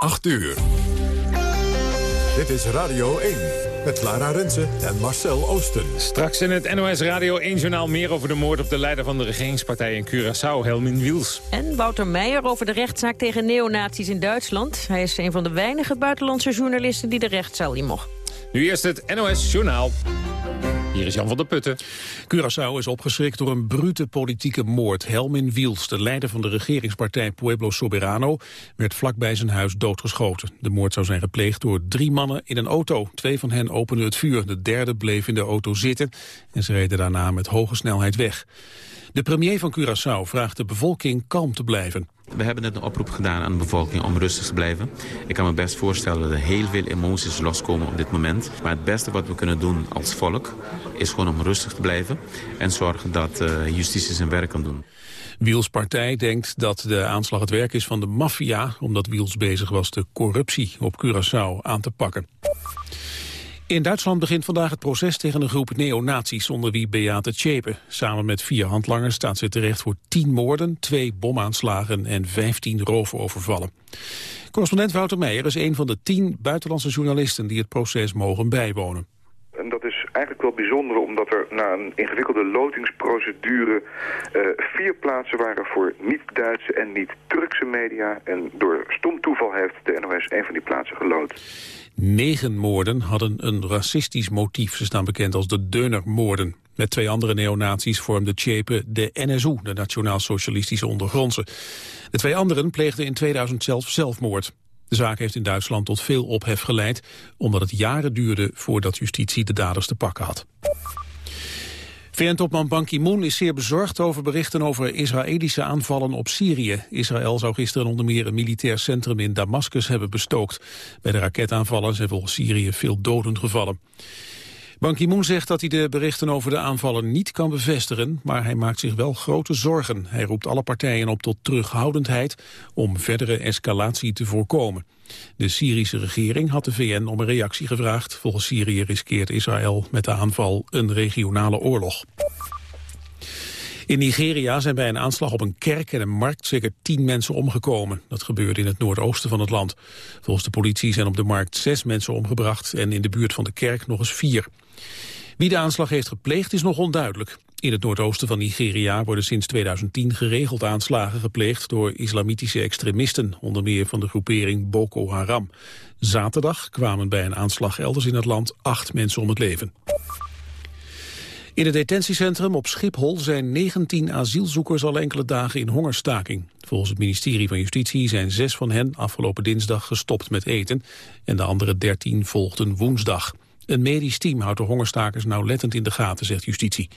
8 uur. Dit is Radio 1 met Lara Rensen en Marcel Oosten. Straks in het NOS Radio 1-journaal meer over de moord op de leider van de regeringspartij in Curaçao, Helmin Wiels. En Wouter Meijer over de rechtszaak tegen neonazies in Duitsland. Hij is een van de weinige buitenlandse journalisten die de rechtszaal in mocht. Nu eerst het NOS Journaal. Hier is Jan van der Putten. Curaçao is opgeschrikt door een brute politieke moord. Helmin Wiels, de leider van de regeringspartij Pueblo Soberano, werd vlakbij zijn huis doodgeschoten. De moord zou zijn gepleegd door drie mannen in een auto. Twee van hen openden het vuur, de derde bleef in de auto zitten en ze reden daarna met hoge snelheid weg. De premier van Curaçao vraagt de bevolking kalm te blijven. We hebben net een oproep gedaan aan de bevolking om rustig te blijven. Ik kan me best voorstellen dat er heel veel emoties loskomen op dit moment. Maar het beste wat we kunnen doen als volk is gewoon om rustig te blijven... en zorgen dat uh, justitie zijn werk kan doen. Wiels partij denkt dat de aanslag het werk is van de maffia... omdat Wiels bezig was de corruptie op Curaçao aan te pakken. In Duitsland begint vandaag het proces tegen een groep neonazies onder wie Beate Tjepe. Samen met vier handlangers staat ze terecht voor tien moorden, twee bomaanslagen en vijftien roofovervallen. Correspondent Wouter Meijer is een van de tien buitenlandse journalisten die het proces mogen bijwonen. En dat is eigenlijk wel bijzonder omdat er na een ingewikkelde lotingsprocedure uh, vier plaatsen waren voor niet-Duitse en niet-Turkse media. En door stom toeval heeft de NOS een van die plaatsen geloot. Negen moorden hadden een racistisch motief. Ze staan bekend als de Deunermoorden. Met twee andere neonazies vormde Tjepe de NSU, de Nationaal Socialistische Ondergrondse. De twee anderen pleegden in 2000 zelf zelfmoord. De zaak heeft in Duitsland tot veel ophef geleid... omdat het jaren duurde voordat justitie de daders te pakken had. VN-topman Ban Ki-moon is zeer bezorgd over berichten over Israëlische aanvallen op Syrië. Israël zou gisteren onder meer een militair centrum in Damascus hebben bestookt. Bij de raketaanvallen zijn volgens Syrië veel doden gevallen. Ban Ki-moon zegt dat hij de berichten over de aanvallen niet kan bevestigen, maar hij maakt zich wel grote zorgen. Hij roept alle partijen op tot terughoudendheid om verdere escalatie te voorkomen. De Syrische regering had de VN om een reactie gevraagd. Volgens Syrië riskeert Israël met de aanval een regionale oorlog. In Nigeria zijn bij een aanslag op een kerk en een markt zeker tien mensen omgekomen. Dat gebeurde in het noordoosten van het land. Volgens de politie zijn op de markt zes mensen omgebracht en in de buurt van de kerk nog eens vier. Wie de aanslag heeft gepleegd is nog onduidelijk. In het noordoosten van Nigeria worden sinds 2010 geregeld aanslagen gepleegd door islamitische extremisten, onder meer van de groepering Boko Haram. Zaterdag kwamen bij een aanslag elders in het land acht mensen om het leven. In het detentiecentrum op Schiphol zijn 19 asielzoekers al enkele dagen in hongerstaking. Volgens het ministerie van Justitie zijn zes van hen afgelopen dinsdag gestopt met eten en de andere 13 volgden woensdag. Een medisch team houdt de hongerstakers nauwlettend in de gaten, zegt justitie.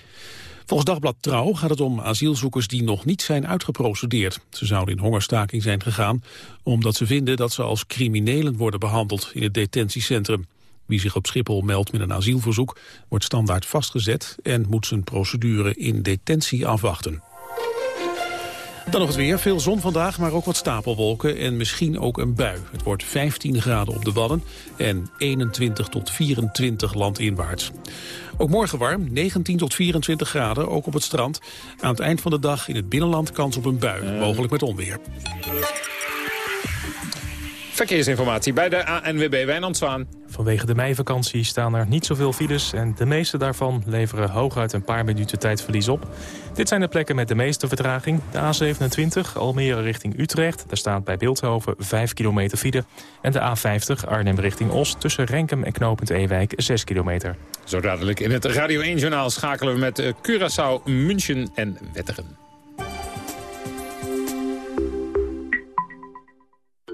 Volgens Dagblad Trouw gaat het om asielzoekers die nog niet zijn uitgeprocedeerd. Ze zouden in hongerstaking zijn gegaan omdat ze vinden dat ze als criminelen worden behandeld in het detentiecentrum. Wie zich op Schiphol meldt met een asielverzoek wordt standaard vastgezet en moet zijn procedure in detentie afwachten. Dan nog het weer. Veel zon vandaag, maar ook wat stapelwolken en misschien ook een bui. Het wordt 15 graden op de Wadden en 21 tot 24 landinwaarts. Ook morgen warm, 19 tot 24 graden, ook op het strand. Aan het eind van de dag in het binnenland kans op een bui, mogelijk met onweer. Verkeersinformatie bij de ANWB Wijnand Zwaan. Vanwege de meivakantie staan er niet zoveel files... en de meeste daarvan leveren hooguit een paar minuten tijdverlies op. Dit zijn de plekken met de meeste vertraging. De A27 Almere richting Utrecht. Daar staat bij Beeldhoven 5 kilometer file. En de A50 Arnhem richting Os tussen Renkum en Knopend Ewijk 6 kilometer. Zo dadelijk in het Radio 1-journaal schakelen we met eh, Curaçao, München en Wetteren.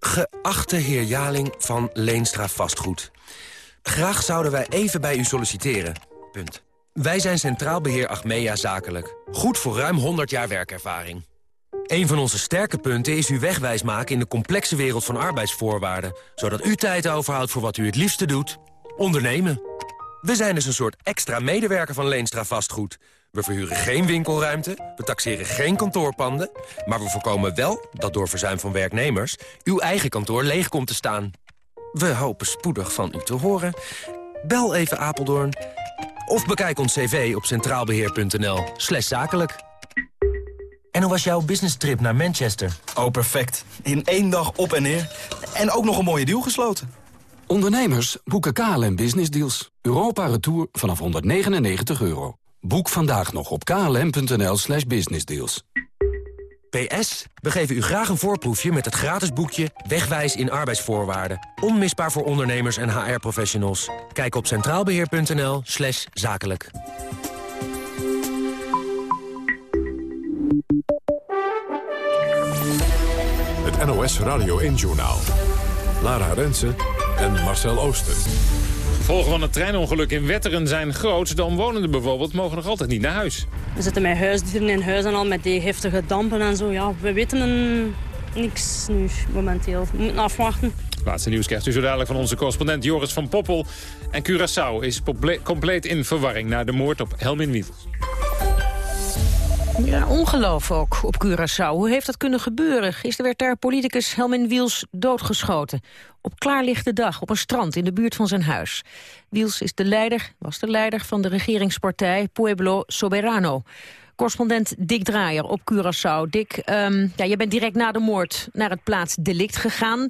Geachte heer Jaling van Leenstra Vastgoed. Graag zouden wij even bij u solliciteren. Punt. Wij zijn Centraal Beheer Achmea Zakelijk. Goed voor ruim 100 jaar werkervaring. Een van onze sterke punten is u wegwijs maken in de complexe wereld van arbeidsvoorwaarden. Zodat u tijd overhoudt voor wat u het liefste doet. Ondernemen. We zijn dus een soort extra medewerker van Leenstra Vastgoed. We verhuren geen winkelruimte, we taxeren geen kantoorpanden... maar we voorkomen wel dat door verzuim van werknemers... uw eigen kantoor leeg komt te staan. We hopen spoedig van u te horen. Bel even Apeldoorn of bekijk ons cv op centraalbeheer.nl slash zakelijk. En hoe was jouw business trip naar Manchester? Oh, perfect. In één dag op en neer. En ook nog een mooie deal gesloten. Ondernemers boeken KLM Business Deals. Europa Retour vanaf 199 euro. Boek vandaag nog op klm.nl slash businessdeals. PS, we geven u graag een voorproefje met het gratis boekje Wegwijs in arbeidsvoorwaarden. Onmisbaar voor ondernemers en HR-professionals. Kijk op centraalbeheer.nl slash zakelijk. Het NOS Radio 1-journaal. Lara Rensen en Marcel Ooster. Gevolgen van het treinongeluk in Wetteren zijn groot. De omwonenden bijvoorbeeld mogen nog altijd niet naar huis. We zitten met huisdieren in huis en al met die giftige dampen en zo. Ja, we weten een... niks nu momenteel. We moeten afwachten. Laatste nieuws krijgt u zo dadelijk van onze correspondent Joris van Poppel. En Curaçao is compleet in verwarring na de moord op Helmin Wietels. Ja, ongeloof ook op Curaçao. Hoe heeft dat kunnen gebeuren? Gisteren werd daar politicus Helmin Wiels doodgeschoten. Op klaarlichte dag op een strand in de buurt van zijn huis. Wiels is de leider, was de leider van de regeringspartij Pueblo Soberano. Correspondent Dick Draaier op Curaçao. Dick, um, ja, je bent direct na de moord naar het plaats delict gegaan.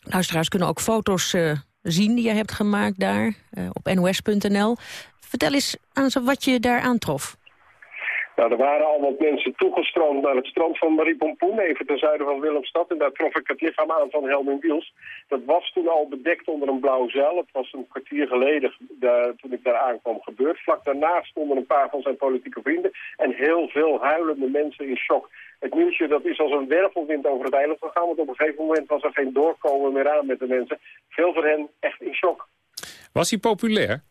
Luisteraars kunnen ook foto's uh, zien die je hebt gemaakt daar uh, op nos.nl. Vertel eens aan ze wat je daar aantrof. Nou, er waren al wat mensen toegestroomd naar het strand van Marie Pompoen, even ten zuiden van Willemstad. En daar trof ik het lichaam aan van Helmin Wiels. Dat was toen al bedekt onder een blauw zeil. Het was een kwartier geleden, toen ik daar aankwam, gebeurd. Vlak daarna stonden een paar van zijn politieke vrienden en heel veel huilende mensen in shock. Het nieuwsje dat is als een wervelwind over het eiland gegaan, want op een gegeven moment was er geen doorkomen meer aan met de mensen. Veel van hen echt in shock. Was hij populair?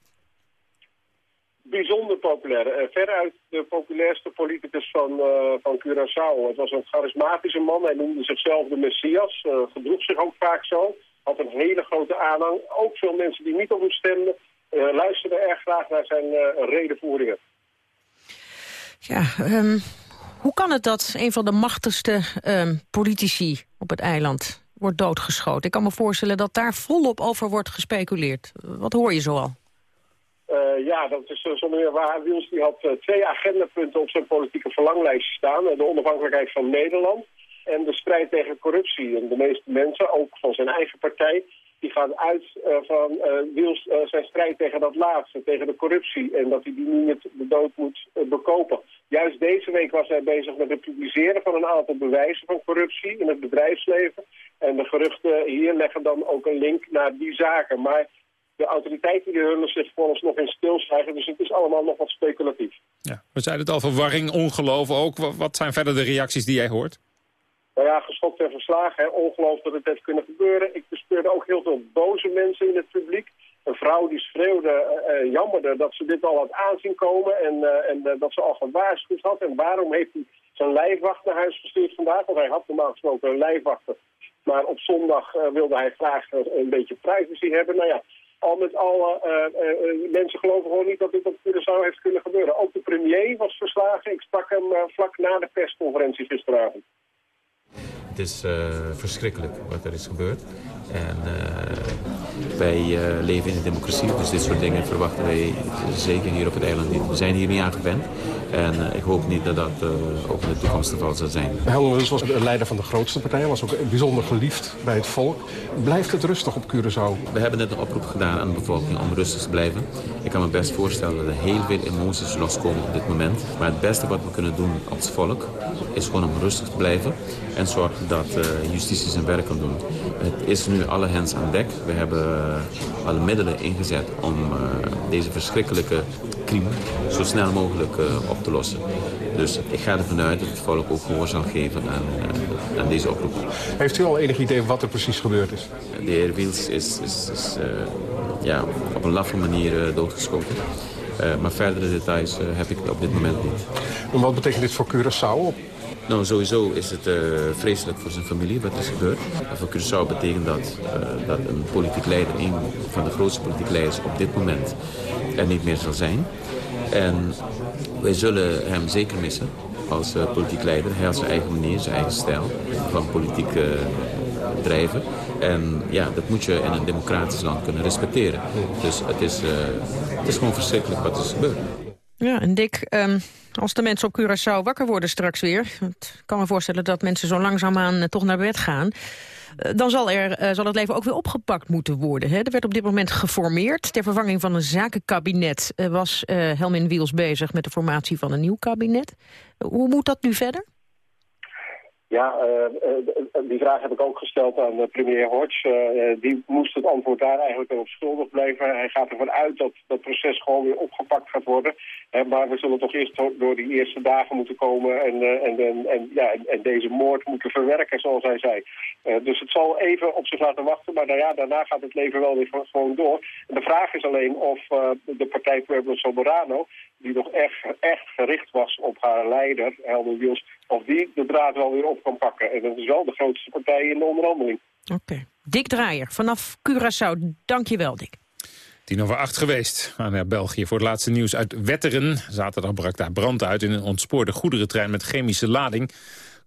Bijzonder populair. Uh, veruit de populairste politicus van, uh, van Curaçao. Het was een charismatische man. Hij noemde zichzelf de Messias. Uh, gedroeg zich ook vaak zo. Had een hele grote aanhang. Ook veel mensen die niet op hem stemden... luisterden erg graag naar zijn redenvoeringen. Ja, um, hoe kan het dat een van de machtigste um, politici op het eiland wordt doodgeschoten? Ik kan me voorstellen dat daar volop over wordt gespeculeerd. Wat hoor je zoal? Uh, ja, dat is uh, zonder meer waar. Wiels die had uh, twee agendapunten op zijn politieke verlanglijst staan. de onafhankelijkheid van Nederland en de strijd tegen corruptie. En de meeste mensen, ook van zijn eigen partij, die gaan uit van Wiels zijn strijd tegen dat laatste, tegen de corruptie. En dat hij die niet met de dood moet bekopen. Juist deze week was hij bezig met het publiceren van een aantal bewijzen van corruptie in het bedrijfsleven. En de geruchten hier leggen dan ook een link naar die zaken. Maar de autoriteiten die hullen zich nog in stilzwijgen. Dus het is allemaal nog wat speculatief. Ja, we zeiden het al, verwarring, ongeloof ook. Wat zijn verder de reacties die jij hoort? Nou ja, geschokt en verslagen. Hè. Ongeloof dat het heeft kunnen gebeuren. Ik bespeurde ook heel veel boze mensen in het publiek. Een vrouw die schreeuwde, uh, jammerde dat ze dit al had aanzien komen en, uh, en uh, dat ze al gewaarschuwd had. En waarom heeft hij zijn lijfwacht naar huis gestuurd vandaag? Want hij had normaal gesproken een lijfwachter. Maar op zondag wilde hij graag een beetje privacy hebben. Nou ja, al met alle uh, mensen geloven gewoon niet dat dit op Curaçao heeft kunnen gebeuren. Ook de premier was verslagen. Ik sprak hem vlak na de persconferentie gisteravond. Het is verschrikkelijk wat er is gebeurd. En wij leven in een democratie, dus dit soort dingen verwachten wij zeker hier op het eiland niet. We zijn hier niet aan gewend. En uh, ik hoop niet dat dat uh, ook in de toekomst het geval zal zijn. Helmut was de leider van de grootste partij. was ook bijzonder geliefd bij het volk. Blijft het rustig op Curaçao? We hebben net een oproep gedaan aan de bevolking om rustig te blijven. Ik kan me best voorstellen dat er heel veel emoties loskomen op dit moment. Maar het beste wat we kunnen doen als volk is gewoon om rustig te blijven. En zorgen dat justitie zijn werk kan doen. Het is nu alle hens aan dek. We hebben alle middelen ingezet om deze verschrikkelijke crime zo snel mogelijk op te lossen. Dus ik ga ervan uit dat het volk ook gehoor zal geven aan, aan deze oproep. Heeft u al enig idee wat er precies gebeurd is? De heer Wiels is, is, is ja, op een laffe manier doodgeschoten. maar verdere details heb ik op dit moment niet. En wat betekent dit voor Curaçao? Nou, sowieso is het uh, vreselijk voor zijn familie wat is gebeurd. Voor Curaçao betekent dat uh, dat een politiek leider, een van de grootste politieke leiders op dit moment, er niet meer zal zijn. En wij zullen hem zeker missen als uh, politiek leider. Hij had zijn eigen manier, zijn eigen stijl van politiek drijven. En ja, dat moet je in een democratisch land kunnen respecteren. Dus het is, het is gewoon verschrikkelijk wat er is gebeurd. Ja, en Dick, um, als de mensen op Curaçao wakker worden straks weer... ik kan me voorstellen dat mensen zo langzaamaan uh, toch naar bed gaan... Uh, dan zal, er, uh, zal het leven ook weer opgepakt moeten worden. Hè? Er werd op dit moment geformeerd. Ter vervanging van een zakenkabinet was Helmin Wiels bezig... met de formatie van een nieuw kabinet. hoe moet dat nu verder? Ja, uh, die vraag heb ik ook gesteld aan premier Hodge. Die moest het antwoord daar eigenlijk op schuldig blijven. Hij gaat ervan uit dat dat proces gewoon weer opgepakt gaat worden. maar we zullen toch eerst door die eerste dagen moeten komen en, en, en, ja, en, deze moord moeten verwerken, zoals hij zei. dus het zal even op zich laten wachten, maar nou daarna gaat het leven wel weer gewoon door. De vraag is alleen of de partij Pueblo Soberano, die nog echt, echt gericht was op haar leider, Helder Wiels, of die de draad wel weer op kan pakken. En dat is wel de grootste partij in de onderhandeling. Oké. Dick Draaier, vanaf Curaçao. Dank je wel, Dick. Tien over acht geweest naar België voor het laatste nieuws uit Wetteren. Zaterdag brak daar brand uit in een ontspoorde goederentrein met chemische lading.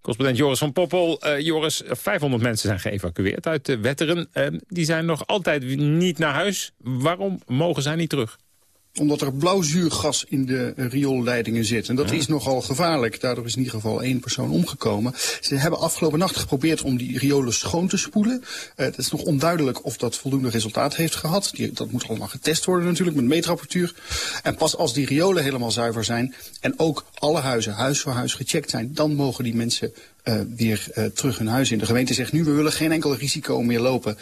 Correspondent Joris van Poppel. Uh, Joris, 500 mensen zijn geëvacueerd uit uh, Wetteren. Uh, die zijn nog altijd niet naar huis. Waarom mogen zij niet terug? Omdat er blauwzuurgas in de rioolleidingen zit. En dat is nogal gevaarlijk. Daardoor is in ieder geval één persoon omgekomen. Ze hebben afgelopen nacht geprobeerd om die riolen schoon te spoelen. Uh, het is nog onduidelijk of dat voldoende resultaat heeft gehad. Die, dat moet allemaal getest worden natuurlijk met meetapparatuur. En pas als die riolen helemaal zuiver zijn en ook alle huizen huis voor huis gecheckt zijn... dan mogen die mensen uh, weer uh, terug hun huis in. De gemeente zegt nu, we willen geen enkel risico meer lopen.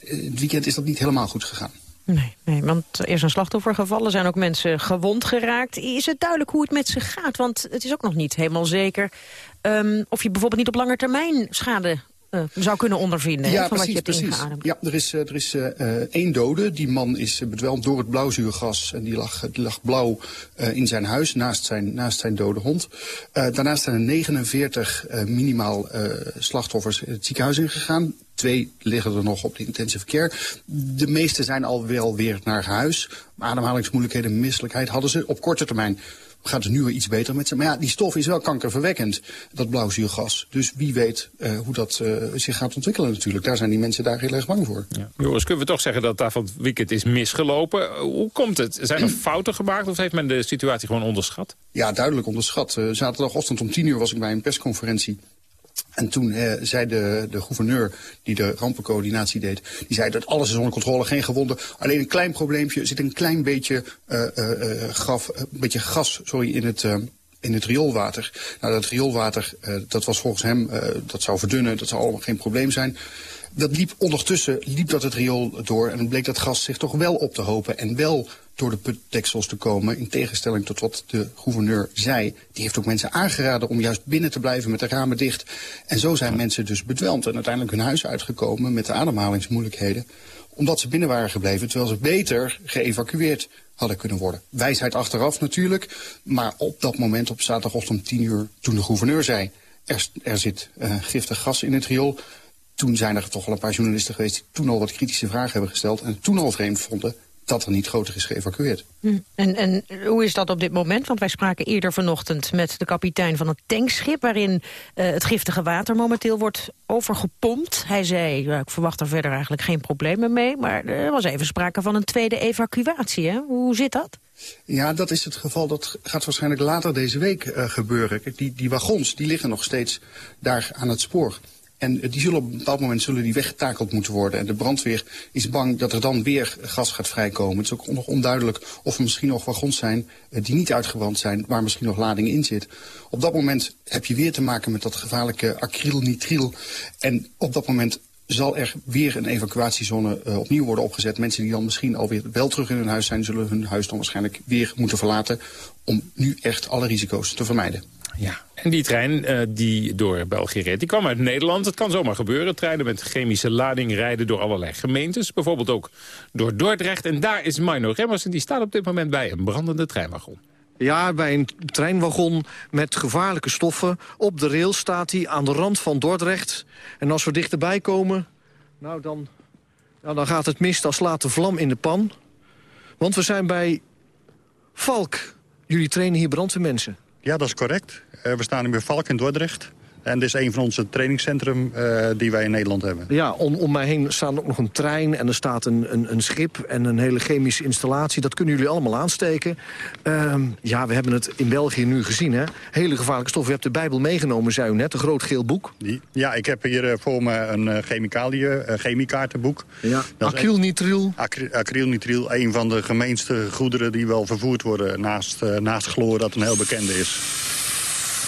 Het weekend is dat niet helemaal goed gegaan. Nee, nee, want er is een slachtoffer gevallen, zijn ook mensen gewond geraakt. Is het duidelijk hoe het met ze gaat? Want het is ook nog niet helemaal zeker um, of je bijvoorbeeld niet op lange termijn schade uh, zou kunnen ondervinden ja, van precies, wat je hebt precies. ingeademd. Ja, er is, er is uh, één dode. Die man is bedwelmd door het blauwzuurgas. En die lag, die lag blauw uh, in zijn huis naast zijn, naast zijn dode hond. daarnaast zijn er 49 minimaal slachtoffers het ziekenhuis ingegaan. Twee liggen er nog op de intensive care. De meeste zijn al wel weer naar huis. Ademhalingsmoeilijkheden, misselijkheid hadden ze op korte termijn gaat het nu weer iets beter met ze. Maar ja, die stof is wel kankerverwekkend, dat blauwzuurgas. Dus wie weet uh, hoe dat uh, zich gaat ontwikkelen natuurlijk. Daar zijn die mensen daar heel erg bang voor. Ja. Joris, kunnen we toch zeggen dat daar van het weekend is misgelopen? Hoe komt het? Zijn er fouten gemaakt of heeft men de situatie gewoon onderschat? Ja, duidelijk onderschat. Uh, zaterdagochtend om tien uur was ik bij een persconferentie en toen eh, zei de, de gouverneur die de rampencoördinatie deed... die zei dat alles is onder controle, geen gewonden. Alleen een klein probleempje, zit een klein beetje, uh, een beetje gas sorry, in het... in het rioolwater. Nou, dat rioolwater, dat was volgens hem, dat zou verdunnen, dat zou allemaal geen probleem zijn dat liep ondertussen liep dat het riool door en dan bleek dat gas zich toch wel op te hopen en wel door de putdeksels te komen. In tegenstelling tot wat de gouverneur zei. Die heeft ook mensen aangeraden om juist binnen te blijven met de ramen dicht. En zo zijn mensen dus bedwelmd en uiteindelijk hun huis uitgekomen met de ademhalingsmoeilijkheden. Omdat ze binnen waren gebleven, terwijl ze beter geëvacueerd hadden kunnen worden. Wijsheid achteraf natuurlijk, maar op dat moment op zaterdagochtend om tien uur toen de gouverneur zei... er, zit uh, giftig gas in het riool toen zijn er toch wel een paar journalisten geweest... die toen al wat kritische vragen hebben gesteld... en toen al vreemd vonden dat er niet groter is geëvacueerd. Hm. En, en hoe is dat op dit moment? Want wij spraken eerder vanochtend met de kapitein van het tankschip... waarin uh, het giftige water momenteel wordt overgepompt. Hij zei, ja, ik verwacht er verder eigenlijk geen problemen mee... maar er was even sprake van een tweede evacuatie. Hè? Hoe zit dat? Ja, dat is het geval. Dat gaat waarschijnlijk later deze week uh, gebeuren. Die, die wagons die liggen nog steeds daar aan het spoor. En die zullen op een bepaald moment zullen die weggetakeld moeten worden. En de brandweer is bang dat er dan weer gas gaat vrijkomen. Het is ook nog onduidelijk of er misschien nog wagons zijn uh, die niet uitgebrand zijn, waar misschien nog lading in zit. Op dat moment heb je weer te maken met dat gevaarlijke acrylnitriel. En op dat moment zal er weer een evacuatiezone uh, opnieuw worden opgezet. Mensen die dan misschien alweer wel terug in hun huis zijn... zullen hun huis dan waarschijnlijk weer moeten verlaten... om nu echt alle risico's te vermijden. Ja, en die trein uh, die door België reed, die kwam uit Nederland. Het kan zomaar gebeuren. Treinen met chemische lading rijden door allerlei gemeentes. Bijvoorbeeld ook door Dordrecht. En daar is Mino Remmers en die staat op dit moment bij een brandende treinwagon. Ja, bij een treinwagon met gevaarlijke stoffen. Op de rail staat hij aan de rand van Dordrecht. En als we dichterbij komen, nou dan, dan gaat het mis. Dan slaat de vlam in de pan. Want we zijn bij Valk. Jullie trainen hier brandweermensen. Ja, dat is correct. Uh, we staan nu bij Valk in Dordrecht. En dit is een van onze trainingscentrum uh, die wij in Nederland hebben. Ja, om, om mij heen staat ook nog een trein en er staat een, een, een schip en een hele chemische installatie. Dat kunnen jullie allemaal aansteken. Uh, ja, we hebben het in België nu gezien, hè. Hele gevaarlijke stoffen. U hebt de Bijbel meegenomen, zei u net, een groot geel boek. Ja, ik heb hier uh, voor me een uh, chemicaliën, chemiekaartenboek. Ja, acrylnitriel. Acry acrylnitriel, een van de gemeenste goederen die wel vervoerd worden naast, naast chloor, dat een heel bekende is.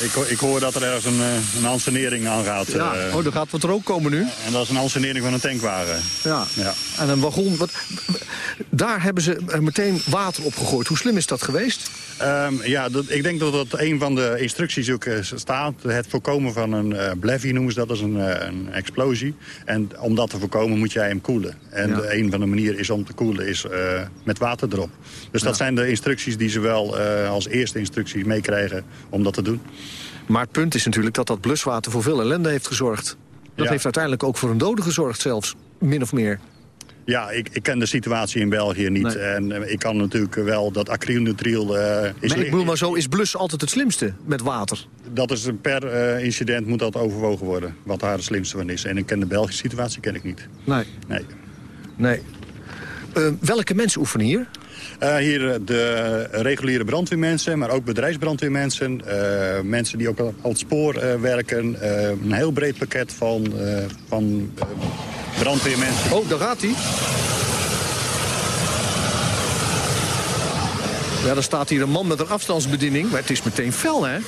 Ik, ik, hoor dat er ergens een, een ansenering aan gaat. Ja, uh, oh, er gaat wat rook komen nu. En dat is een ansenering van een tankwagen. Ja, ja. en een wagon. Wat, daar hebben ze meteen water op gegooid. Hoe slim is dat geweest? Um, ja, dat, ik denk dat dat een van de instructies ook uh, staat. Het voorkomen van een uh, noemen ze dat, is een, een, explosie. En om dat te voorkomen moet jij hem koelen. En ja. de, een van de manieren is om te koelen is met water erop. Dus dat ja. zijn de instructies die ze wel als eerste instructies meekrijgen om dat te doen. Maar het punt is natuurlijk dat dat bluswater voor veel ellende heeft gezorgd. Dat ja. heeft uiteindelijk ook voor een dode gezorgd zelfs, min of meer. Ja, ik, ik ken de situatie in België niet. Nee. En uh, ik kan natuurlijk wel dat acrylnitriel... Uh, is maar ik bedoel, maar zo is blus altijd het slimste met water. Dat is per uh, incident moet dat overwogen worden. Wat daar het slimste van is. En ik ken de Belgische situatie ken ik niet. Nee. Nee. nee. welke mensen oefenen hier? Uh, hier de reguliere brandweermensen, maar ook bedrijfsbrandweermensen. Uh, mensen die ook op het spoor uh, werken. een heel breed pakket van, van brandweermensen. Oh, daar gaat hij. Ja, er staat hier een man met een afstandsbediening, maar het is meteen fel, hè?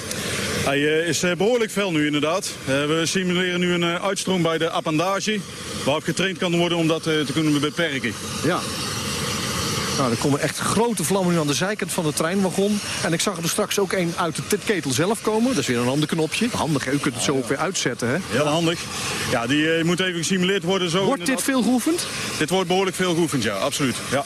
Hij is behoorlijk fel nu inderdaad. We simuleren nu een uitstroom bij de appendage... waarop getraind kan worden om dat te kunnen beperken. Ja, nou, er komen echt grote vlammen nu aan de zijkant van de treinwagon. En ik zag er straks ook een uit de ketel zelf komen. Dat is weer een ander knopje. Handig, hè? u kunt het zo ook weer uitzetten. Hè? Heel handig. Ja, die uh, moet even gesimuleerd worden. Zo wordt dit veel geoefend? Dit wordt behoorlijk veel geoefend, ja, absoluut. Ja.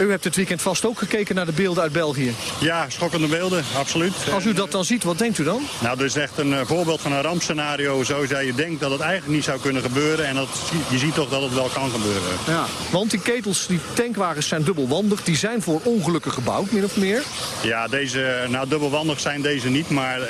U hebt het weekend vast ook gekeken naar de beelden uit België. Ja, schokkende beelden, absoluut. Als u dat dan ziet, wat denkt u dan? Nou, dit is echt een uh, voorbeeld van een rampscenario. Zo zou je denkt dat het eigenlijk niet zou kunnen gebeuren. En dat, je ziet toch dat het wel kan gebeuren. Ja, want die ketels, die tankwagens zijn dubbelwandig. Die zijn voor ongelukken gebouwd, min of meer. Ja, deze, nou dubbelwandig zijn deze niet. Maar uh,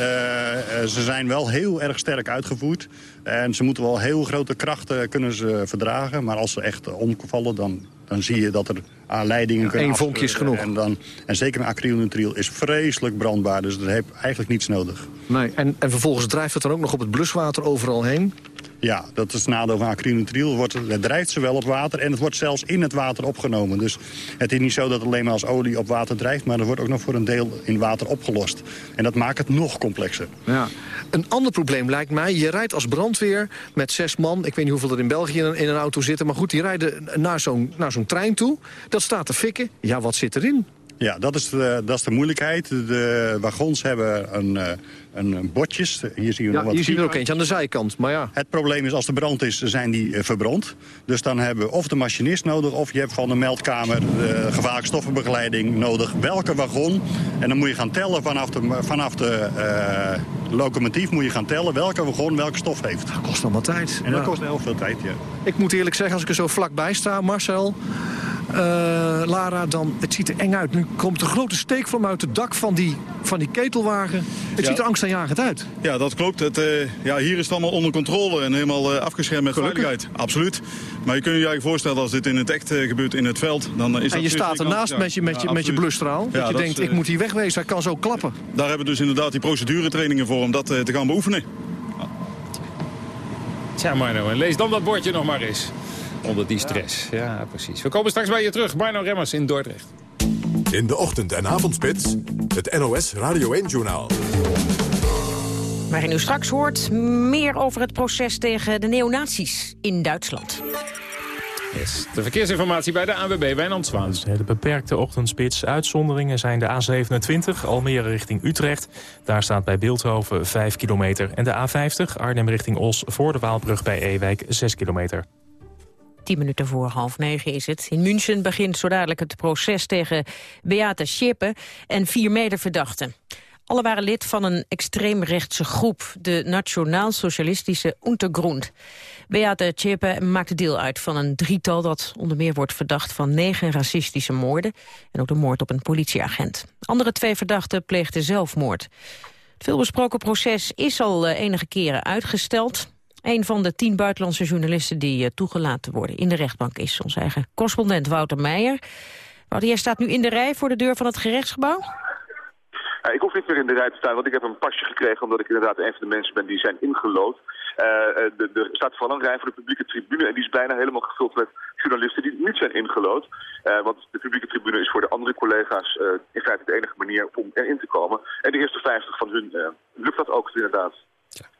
ze zijn wel heel erg sterk uitgevoerd. En ze moeten wel heel grote krachten kunnen ze verdragen. Maar als ze echt omvallen, dan, dan zie je dat er aan leidingen kunnen Eén vonkje is genoeg. En, dan, en zeker met acrylnitriel is vreselijk brandbaar. Dus dat heeft eigenlijk niets nodig. Nee, en, en vervolgens drijft het dan ook nog op het bluswater overal heen? Ja, dat is nadeel van acrylnitriel. Het, het drijft zowel op water en het wordt zelfs in het water opgenomen. Dus het is niet zo dat het alleen maar als olie op water drijft... maar er wordt ook nog voor een deel in water opgelost. En dat maakt het nog complexer. Ja. Een ander probleem lijkt mij, je rijdt als brandweer met zes man... ik weet niet hoeveel er in België in een, in een auto zitten... maar goed, die rijden naar zo'n zo'n trein toe. Dat staat te fikken. Ja, wat zit erin? Ja, dat is de, dat is de moeilijkheid. De wagons hebben een, een bordjes. Hier zien we ja, nog wat hier zien we er ook eentje aan de zijkant. Maar ja. Het probleem is als er brand is, zijn die uh, verbrand. Dus dan hebben we of de machinist nodig... of je hebt van de meldkamer de gevaarlijke stoffenbegeleiding nodig. Welke wagon? En dan moet je gaan tellen vanaf de, vanaf de uh, locomotief... moet je gaan tellen welke wagon welke stof heeft. Dat kost allemaal tijd. En dat kost heel veel tijd, ja. Ik moet eerlijk zeggen, als ik er zo vlakbij sta, Marcel... Uh, Lara, dan, het ziet er eng uit. Nu komt een grote steekvlam uit het dak van die, van die ketelwagen. Het ja. ziet er angstaanjagend uit. Ja, dat klopt. Het, uh, ja, hier is het allemaal onder controle en helemaal uh, afgeschermd met Gelukkig. veiligheid. Absoluut. Maar je kunt je eigenlijk voorstellen als dit in het echt gebeurt in het veld... Dan is en je staat ernaast met je, met je, ja, met je blusstraal. Ja, dat je dat denkt, is, ik moet hier wegwezen, hij kan zo klappen. Daar hebben we dus inderdaad die proceduretrainingen voor om dat te gaan beoefenen. Tja, Marno, en lees dan dat bordje nog maar eens. Onder die stress. Ja. precies. We komen straks bij je terug. Marno Remmers in Dordrecht. In de ochtend- en avondspits, het NOS Radio 1-journaal. Waarin u straks hoort meer over het proces tegen de neonazies in Duitsland. Yes. De verkeersinformatie bij de ANWB, Wijnand Zwaan. De beperkte ochtendspits. Uitzonderingen zijn de A27, Almere richting Utrecht. Daar staat bij Beeldhoven 5 kilometer. En de A50, Arnhem richting Os, voor de Waalbrug bij Ewijk 6 kilometer. Tien minuten voor half negen is het. In München begint zo dadelijk het proces tegen Beate Schippe en vier medeverdachten. Alle waren lid van een extreemrechtse groep, de Nationaal-Socialistische Untergrund. Beate Tjepe maakte deel uit van een drietal dat onder meer wordt verdacht van negen racistische moorden en ook de moord op een politieagent. Andere twee verdachten pleegden zelfmoord. Het veelbesproken proces is al eh, enige keren uitgesteld. Een van de tien buitenlandse journalisten die eh, toegelaten worden in de rechtbank is onze eigen correspondent Wouter Meijer. Wouter, jij staat nu in de rij voor de deur van het gerechtsgebouw? ik hoef niet meer in de rij te staan, want ik heb een pasje gekregen omdat ik inderdaad een van de mensen ben die zijn ingelood. Uh, er staat vooral een rij voor de publieke tribune en die is bijna helemaal gevuld met journalisten die niet zijn ingelood. Want de publieke tribune is voor de andere collega's in feite de enige manier om erin te komen. En de eerste 50 van hun lukt dat ook inderdaad.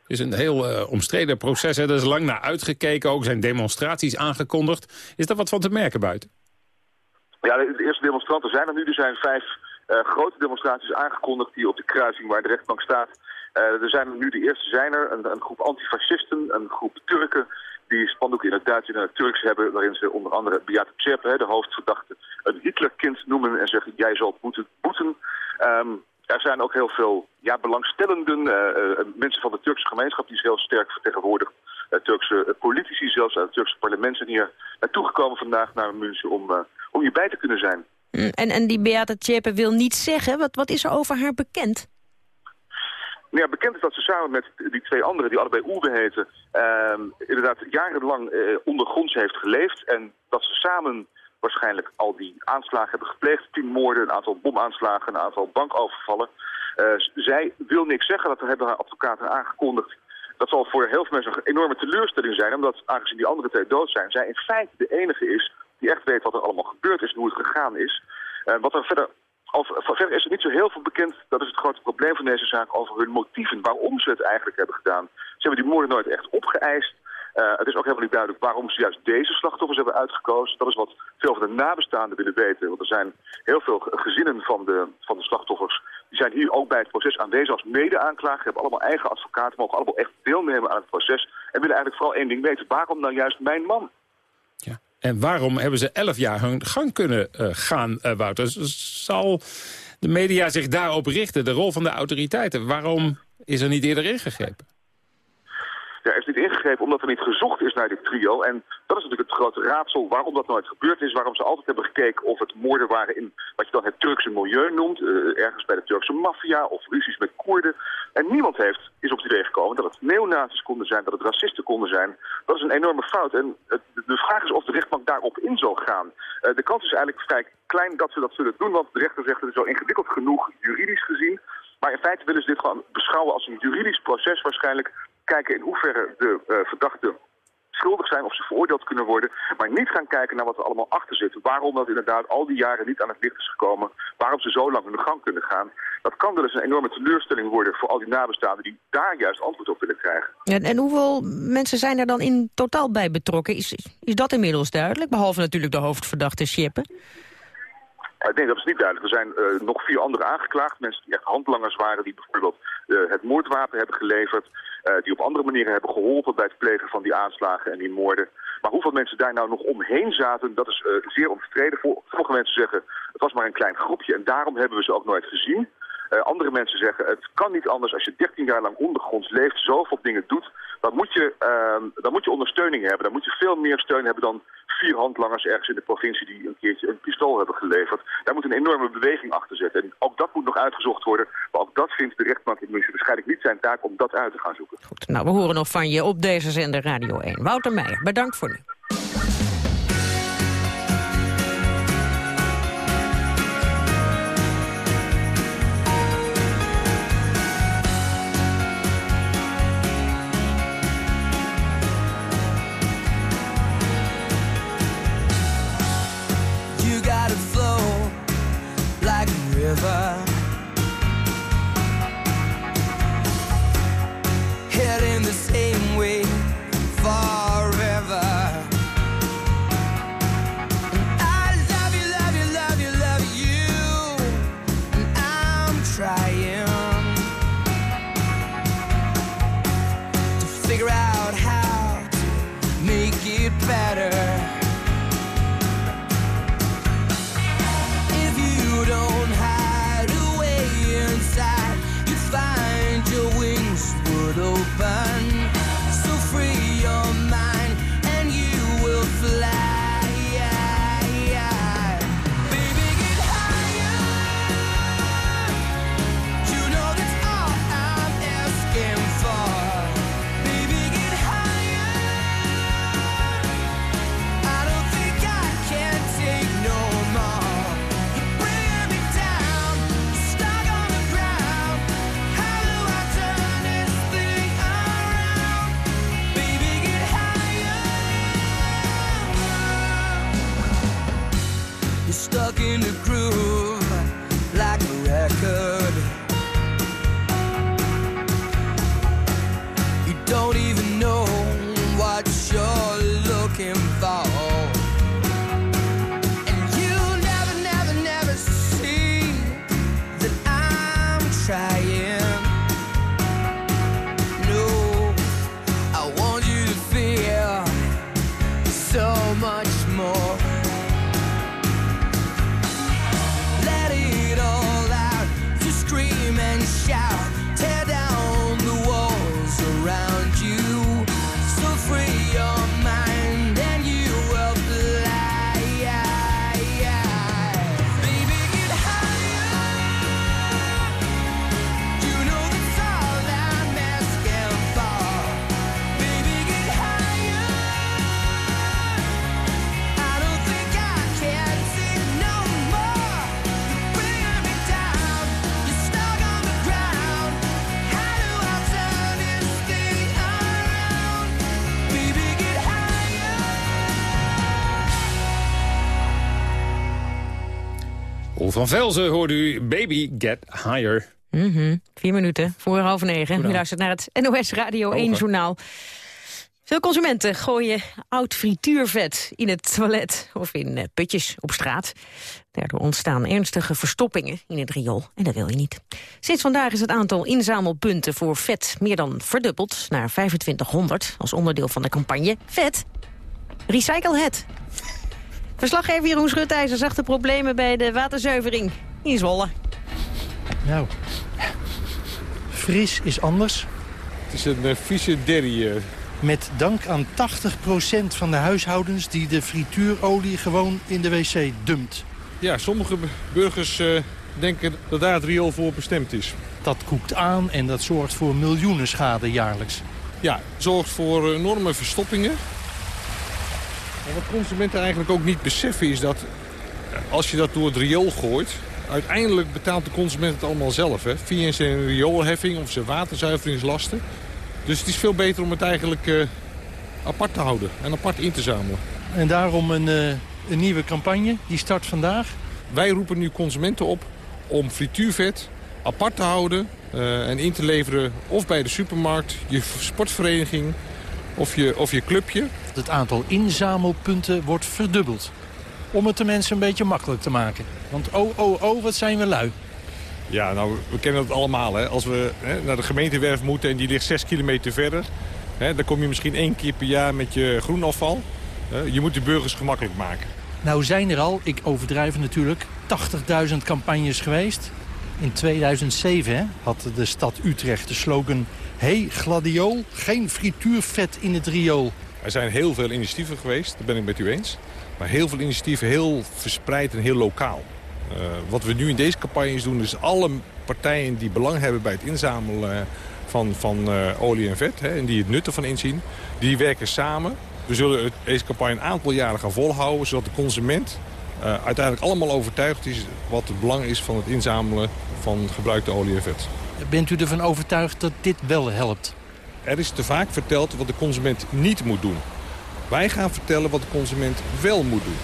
Is een heel omstreden proces. Hè. Er is lang naar uitgekeken. Ook zijn demonstraties aangekondigd. Is daar wat van te merken buiten? Ja, de, eerste demonstranten zijn er nu. Er zijn vijf uh, grote demonstraties aangekondigd die op de kruising waar de rechtbank staat. Uh, er zijn er nu de eerste zijn er, een, een groep antifascisten, een groep Turken die spandoeken in het Duits en het Turks hebben, waarin ze onder andere Beate Zschäpe, de hoofdverdachte, een Hitlerkind noemen en zeggen jij zal moeten boeten. Um, er zijn ook heel veel ja, belangstellenden, uh, mensen van de Turkse gemeenschap die is heel sterk vertegenwoordigd. Turkse politici zelfs uit het Turkse parlement zijn hier naartoe gekomen vandaag naar München om, om hierbij te kunnen zijn. Mm, en, en die Beate Tjepe wil niets zeggen. Wat, wat is er over haar bekend? Nou ja, bekend is dat ze samen met die twee anderen, die allebei Oebe heten, uh, inderdaad jarenlang uh, ondergronds heeft geleefd. En dat ze samen waarschijnlijk al die aanslagen hebben gepleegd. Tien moorden, een aantal bomaanslagen, een aantal bankovervallen. Uh, zij wil niks zeggen, dat hebben haar advocaten aangekondigd. Dat zal voor heel veel mensen een enorme teleurstelling zijn, omdat aangezien die andere twee dood zijn, zij in feite de enige is die echt weet wat er allemaal gebeurd is en hoe het gegaan is. Uh, wat er verder, of, verder is er niet zo heel veel bekend, dat is het grote probleem van deze zaak, over hun motieven, waarom ze het eigenlijk hebben gedaan. Ze hebben die moorden nooit echt opgeëist. Uh, het is ook helemaal niet duidelijk waarom ze juist deze slachtoffers hebben uitgekozen. Dat is wat veel van de nabestaanden willen weten. Want er zijn heel veel gezinnen van de, van de slachtoffers. Die zijn hier ook bij het proces aanwezig als mede-aanklager. Hebben allemaal eigen advocaten, mogen allemaal echt deelnemen aan het proces. En willen eigenlijk vooral één ding weten. Waarom dan juist mijn man? En waarom hebben ze elf jaar hun gang kunnen uh, gaan, uh, Wouter? Zal de media zich daarop richten, de rol van de autoriteiten? Waarom is er niet eerder ingegrepen? Er is niet ingegrepen omdat er niet gezocht is naar dit trio. En dat is natuurlijk het grote raadsel waarom dat nooit gebeurd is. Waarom ze altijd hebben gekeken of het moorden waren in wat je dan het Turkse milieu noemt. Uh, ergens bij de Turkse maffia of ruzies met Koerden. En niemand heeft, is op het idee gekomen dat het neonazis konden zijn, dat het racisten konden zijn. Dat is een enorme fout. En de vraag is of de rechtbank daarop in zal gaan. Uh, de kans is eigenlijk vrij klein dat ze dat zullen doen. Want de rechter zegt het is al ingewikkeld genoeg juridisch gezien. Maar in feite willen ze dit gewoon beschouwen als een juridisch proces waarschijnlijk kijken in hoeverre de uh, verdachten schuldig zijn of ze veroordeeld kunnen worden. Maar niet gaan kijken naar wat er allemaal achter zit. Waarom dat inderdaad al die jaren niet aan het licht is gekomen. Waarom ze zo lang hun gang kunnen gaan. Dat kan wel eens een enorme teleurstelling worden voor al die nabestaanden die daar juist antwoord op willen krijgen. En, en hoeveel mensen zijn er dan in totaal bij betrokken? Is, is dat inmiddels duidelijk? Behalve natuurlijk de hoofdverdachte Sjeppe. Nee, dat is niet duidelijk. Er zijn uh, nog vier anderen aangeklaagd. Mensen die echt handlangers waren, die bijvoorbeeld uh, het moordwapen hebben geleverd. Uh, die op andere manieren hebben geholpen bij het plegen van die aanslagen en die moorden. Maar hoeveel mensen daar nou nog omheen zaten, dat is zeer omstreden. Sommige mensen zeggen, het was maar een klein groepje en daarom hebben we ze ook nooit gezien. Uh, andere mensen zeggen, het kan niet anders als je 13 jaar lang ondergronds leeft, zoveel dingen doet. Dan moet, je, uh, dan moet je ondersteuning hebben. Dan moet je veel meer steun hebben dan vier handlangers ergens in de provincie die een keertje een pistool hebben geleverd. Daar moet een enorme beweging achter zetten. En ook dat moet nog uitgezocht worden. Maar ook dat vindt de rechtbank in München waarschijnlijk niet zijn taak om dat uit te gaan zoeken. Goed, nou we horen nog van je op deze zender Radio 1. Wouter Meijer, bedankt voor nu. River. Van Velzen hoorde u Baby Get Higher. Mhm. Vier minuten voor half negen. U luistert naar het NOS Radio 1 journaal. Veel consumenten gooien oud frituurvet in het toilet of in eh, putjes op straat. Daardoor ontstaan ernstige verstoppingen in het riool en dat wil je niet. Sinds vandaag is het aantal inzamelpunten voor vet meer dan verdubbeld naar 2500 als onderdeel van de campagne Vet. Recycle het. Verslaggever Jeroen Schutijzer zag de problemen bij de waterzuivering in Zwolle. Nou, fris is anders. Het is een uh, vieze derrie. Uh. Met dank aan 80% van de huishoudens die de frituurolie gewoon in de wc dumpt. Ja, sommige burgers uh, denken dat daar het riool voor bestemd is. Dat koekt aan en dat zorgt voor miljoenen schade jaarlijks. Ja, zorgt voor enorme verstoppingen. Wat consumenten eigenlijk ook niet beseffen is dat als je dat door het riool gooit... uiteindelijk betaalt de consument het allemaal zelf. Hè? Via zijn rioolheffing of zijn waterzuiveringslasten. Dus het is veel beter om het eigenlijk uh, apart te houden en apart in te zamelen. En daarom een, uh, een nieuwe campagne, die start vandaag. Wij roepen nu consumenten op om frituurvet apart te houden... Uh, en in te leveren of bij de supermarkt, je sportvereniging of je, of je clubje. Het aantal inzamelpunten wordt verdubbeld. Om het de mensen een beetje makkelijk te maken. Want oh, oh, oh, wat zijn we lui. Ja, nou, we kennen het allemaal. Hè. Als we hè, naar de gemeentewerf moeten en die ligt zes kilometer verder... Hè, dan kom je misschien één keer per jaar met je groenafval. je moet de burgers gemakkelijk maken. Nou zijn er al, ik overdrijf natuurlijk, 80.000 campagnes geweest. In 2007 hè, had de stad Utrecht de slogan... Hey gladiool, geen frituurvet in het riool. Er zijn heel veel initiatieven geweest, dat ben ik met u eens. Maar heel veel initiatieven heel verspreid en heel lokaal. Uh, wat we nu in deze campagnes doen is alle partijen die belang hebben bij het inzamelen van, van uh, olie en vet... Hè, en die het nut ervan inzien, die werken samen. We zullen deze campagne een aantal jaren gaan volhouden... zodat de consument uiteindelijk allemaal overtuigd is wat het belang is van het inzamelen van gebruikte olie en vet. Bent u ervan overtuigd dat dit wel helpt? Er is te vaak verteld wat de consument niet moet doen. Wij gaan vertellen wat de consument wel moet doen.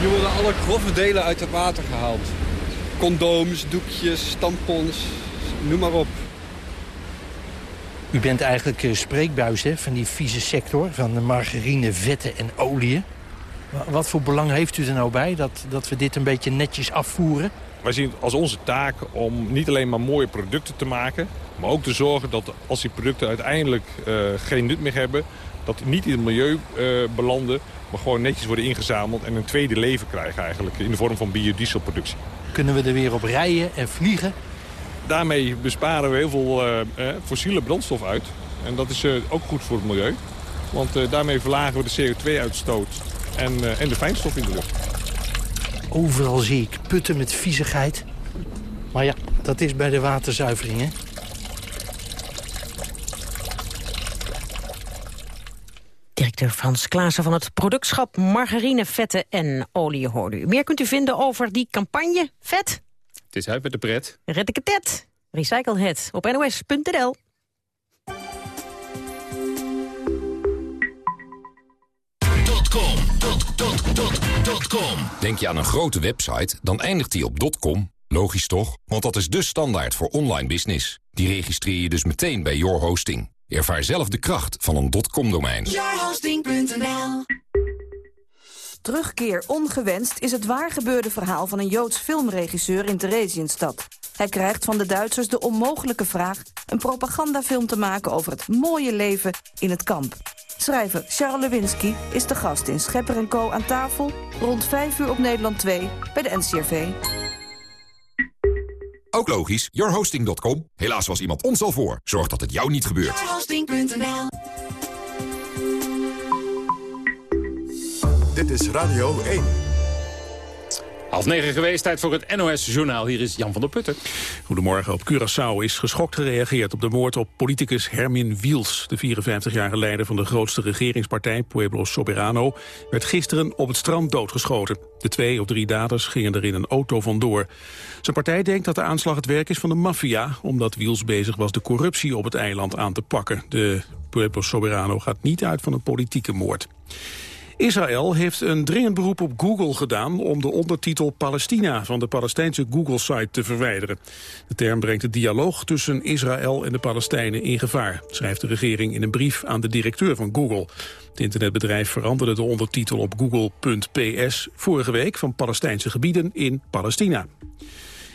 Hier worden alle grove delen uit het water gehaald. Condooms, doekjes, tampons, noem maar op. U bent eigenlijk spreekbuis hè, van die vieze sector, van de margarine, vetten en oliën. Wat voor belang heeft u er nou bij dat, dat we dit een beetje netjes afvoeren? Wij zien het als onze taak om niet alleen maar mooie producten te maken... maar ook te zorgen dat als die producten uiteindelijk uh, geen nut meer hebben... dat die niet in het milieu uh, belanden, maar gewoon netjes worden ingezameld... en een tweede leven krijgen eigenlijk in de vorm van biodieselproductie. Kunnen we er weer op rijden en vliegen? Daarmee besparen we heel veel uh, fossiele brandstof uit. En dat is ook goed voor het milieu. Want daarmee verlagen we de CO2-uitstoot en, en de fijnstof in de lucht. Overal zie ik putten met viezigheid. Maar ja, dat is bij de waterzuivering, hè? Directeur Frans Klaassen van het productschap Margarine, Vetten en Olie hoorde u. Meer kunt u vinden over die campagne Vet. Het is uit met de pret. Red ik het Recycle het op nos.nl. Denk je aan een grote website, dan eindigt die op .com. Logisch toch? Want dat is de standaard voor online business. Die registreer je dus meteen bij Your Hosting. Ervaar zelf de kracht van een .com-domein. Yourhosting.nl Terugkeer ongewenst is het waargebeurde verhaal van een Joods filmregisseur in Theresienstad. Hij krijgt van de Duitsers de onmogelijke vraag een propagandafilm te maken over het mooie leven in het kamp. Schrijver Charles Lewinsky is de gast in Schepper Co. aan tafel... rond 5 uur op Nederland 2 bij de NCRV. Ook logisch, yourhosting.com. Helaas was iemand ons al voor. Zorg dat het jou niet gebeurt. Yourhosting.nl Dit is Radio 1. Half negen geweest, tijd voor het NOS-journaal. Hier is Jan van der Putten. Goedemorgen. Op Curaçao is geschokt gereageerd op de moord op politicus Hermin Wiels. De 54-jarige leider van de grootste regeringspartij, Pueblo Soberano... werd gisteren op het strand doodgeschoten. De twee of drie daders gingen er in een auto vandoor. Zijn partij denkt dat de aanslag het werk is van de maffia... omdat Wiels bezig was de corruptie op het eiland aan te pakken. De Pueblo Soberano gaat niet uit van een politieke moord. Israël heeft een dringend beroep op Google gedaan om de ondertitel Palestina van de Palestijnse Google-site te verwijderen. De term brengt de dialoog tussen Israël en de Palestijnen in gevaar, schrijft de regering in een brief aan de directeur van Google. Het internetbedrijf veranderde de ondertitel op google.ps vorige week van Palestijnse gebieden in Palestina.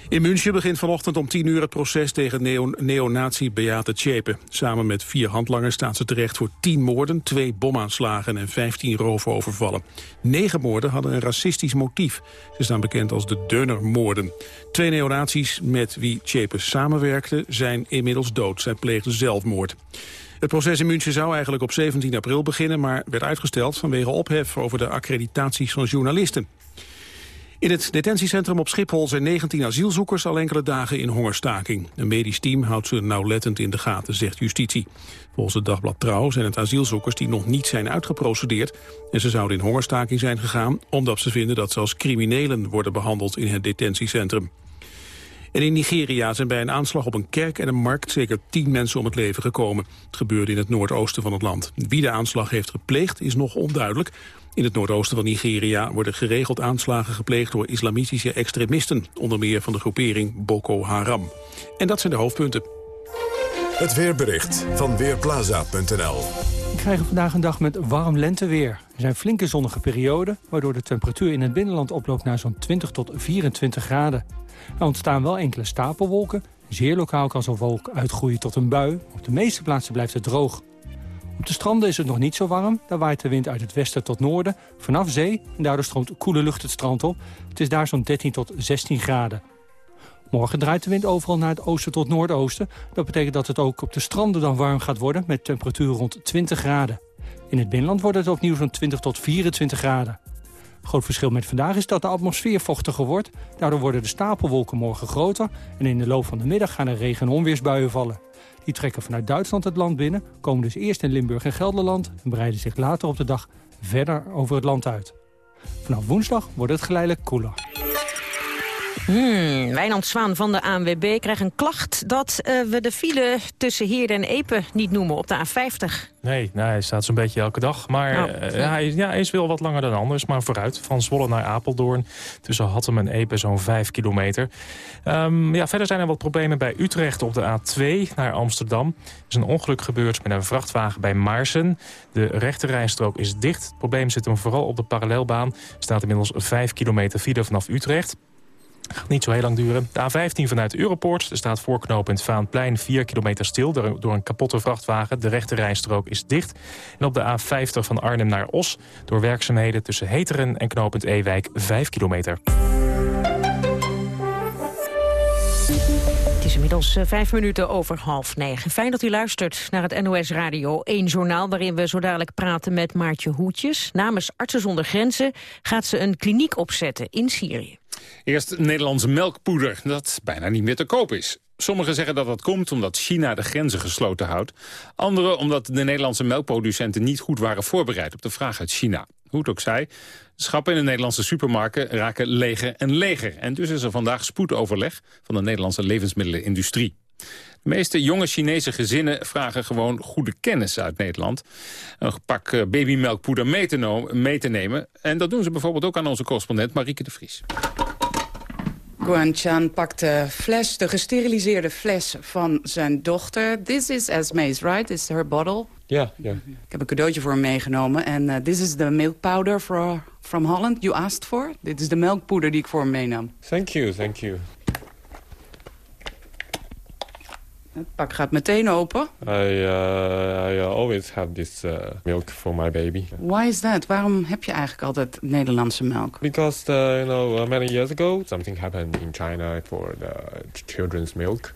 In München begint vanochtend om 10 uur het proces tegen neo neonazi Beate Tjepe. Samen met vier handlangers staat ze terecht voor 10 moorden, twee bomaanslagen en 15 roofovervallen. Negen moorden hadden een racistisch motief. Ze staan bekend als de Deunermoorden. Twee neonazies met wie Tjepe samenwerkte zijn inmiddels dood. Zij pleegden zelfmoord. Het proces in München zou eigenlijk op 17 april beginnen... maar werd uitgesteld vanwege ophef over de accreditaties van journalisten. In het detentiecentrum op Schiphol zijn 19 asielzoekers al enkele dagen in hongerstaking. Een medisch team houdt ze nauwlettend in de gaten, zegt justitie. Volgens het dagblad Trouw zijn het asielzoekers die nog niet zijn uitgeprocedeerd. En ze zouden in hongerstaking zijn gegaan omdat ze vinden dat ze als criminelen worden behandeld in het detentiecentrum. En in Nigeria zijn bij een aanslag op een kerk en een markt zeker tien mensen om het leven gekomen. Het gebeurde in het noordoosten van het land. Wie de aanslag heeft gepleegd is nog onduidelijk. In het noordoosten van Nigeria worden geregeld aanslagen gepleegd door islamitische extremisten, onder meer van de groepering Boko Haram. En dat zijn de hoofdpunten. Het weerbericht van Weerplaza.nl We krijgen vandaag een dag met warm lenteweer. Er zijn flinke zonnige perioden, waardoor de temperatuur in het binnenland oploopt naar zo'n 20 tot 24 graden. Er ontstaan wel enkele stapelwolken. Zeer lokaal kan zo'n wolk uitgroeien tot een bui. Op de meeste plaatsen blijft het droog. Op de stranden is het nog niet zo warm. Daar waait de wind uit het westen tot noorden, vanaf zee. En daardoor stroomt koele lucht het strand op. Het is daar zo'n 13 tot 16 graden. Morgen draait de wind overal naar het oosten tot noordoosten. Dat betekent dat het ook op de stranden dan warm gaat worden... met temperatuur rond 20 graden. In het binnenland wordt het opnieuw zo'n 20 tot 24 graden. Groot verschil met vandaag is dat de atmosfeer vochtiger wordt. Daardoor worden de stapelwolken morgen groter... en in de loop van de middag gaan er regen- en onweersbuien vallen. Die trekken vanuit Duitsland het land binnen, komen dus eerst in Limburg en Gelderland... en breiden zich later op de dag verder over het land uit. Vanaf woensdag wordt het geleidelijk koeler. Hmm, Wijnand Zwaan van de ANWB krijgt een klacht dat eh, we de file tussen Heerde en Epe niet noemen op de A50. Nee, nou, hij staat zo'n beetje elke dag. Maar Nou, eh, hij, ja, hij is wel wat langer dan anders. Maar vooruit, van Zwolle naar Apeldoorn. Tussen Hattem en Epe zo'n 5 kilometer. Ehm, ja, verder zijn er wat problemen bij Utrecht op de A2 naar Amsterdam. Er is een ongeluk gebeurd met een vrachtwagen bij Maarsen. De rechterrijstrook is dicht. Het probleem zit hem vooral op de parallelbaan. Er staat inmiddels 5 kilometer file vanaf Utrecht. Gaat niet zo heel lang duren. De A15 vanuit Europoort. Er staat voorknopend Vaanplein 4 kilometer stil door, door een kapotte vrachtwagen. De rechte rijstrook is dicht. En op de A50 van Arnhem naar Os door werkzaamheden tussen Heteren en knooppunt Ewijk 5 kilometer. Het is inmiddels eh, vijf minuten over half negen. Fijn dat u luistert naar het NOS Radio 1 journaal... waarin we zo dadelijk praten met Maartje Hoetjes. Namens Artsen zonder Grenzen gaat ze een kliniek opzetten in Syrië. Eerst Nederlandse melkpoeder, dat bijna niet meer te koop is. Sommigen zeggen dat dat komt omdat China de grenzen gesloten houdt. Anderen omdat de Nederlandse melkproducenten niet goed waren voorbereid op de vraag uit China. Hoe het ook zij, schappen in de Nederlandse supermarkten raken leger en leger. En dus is er vandaag spoedoverleg van de Nederlandse levensmiddelenindustrie. De meeste jonge Chinese gezinnen vragen gewoon goede kennis uit Nederland. Een pak eh, babymelkpoeder mee te, mee te nemen. En dat doen ze bijvoorbeeld ook aan onze correspondent Marieke de Vries. Guanchan pakt de fles, de gesteriliseerde fles van zijn dochter. This is Esme's, right? This is her bottle. Ja, ja. Ik heb een cadeautje voor hem meegenomen. En uh, this is the milk powder for, from Holland you asked for. Dit is de melkpoeder die ik voor hem meenam. Thank you, thank you. Het pak gaat meteen open. I, uh, I always have this uh, milk for my baby. Why is that? Waarom heb je eigenlijk altijd Nederlandse melk? Because, uh, you know, uh, many years ago, something happened in China for the children's milk.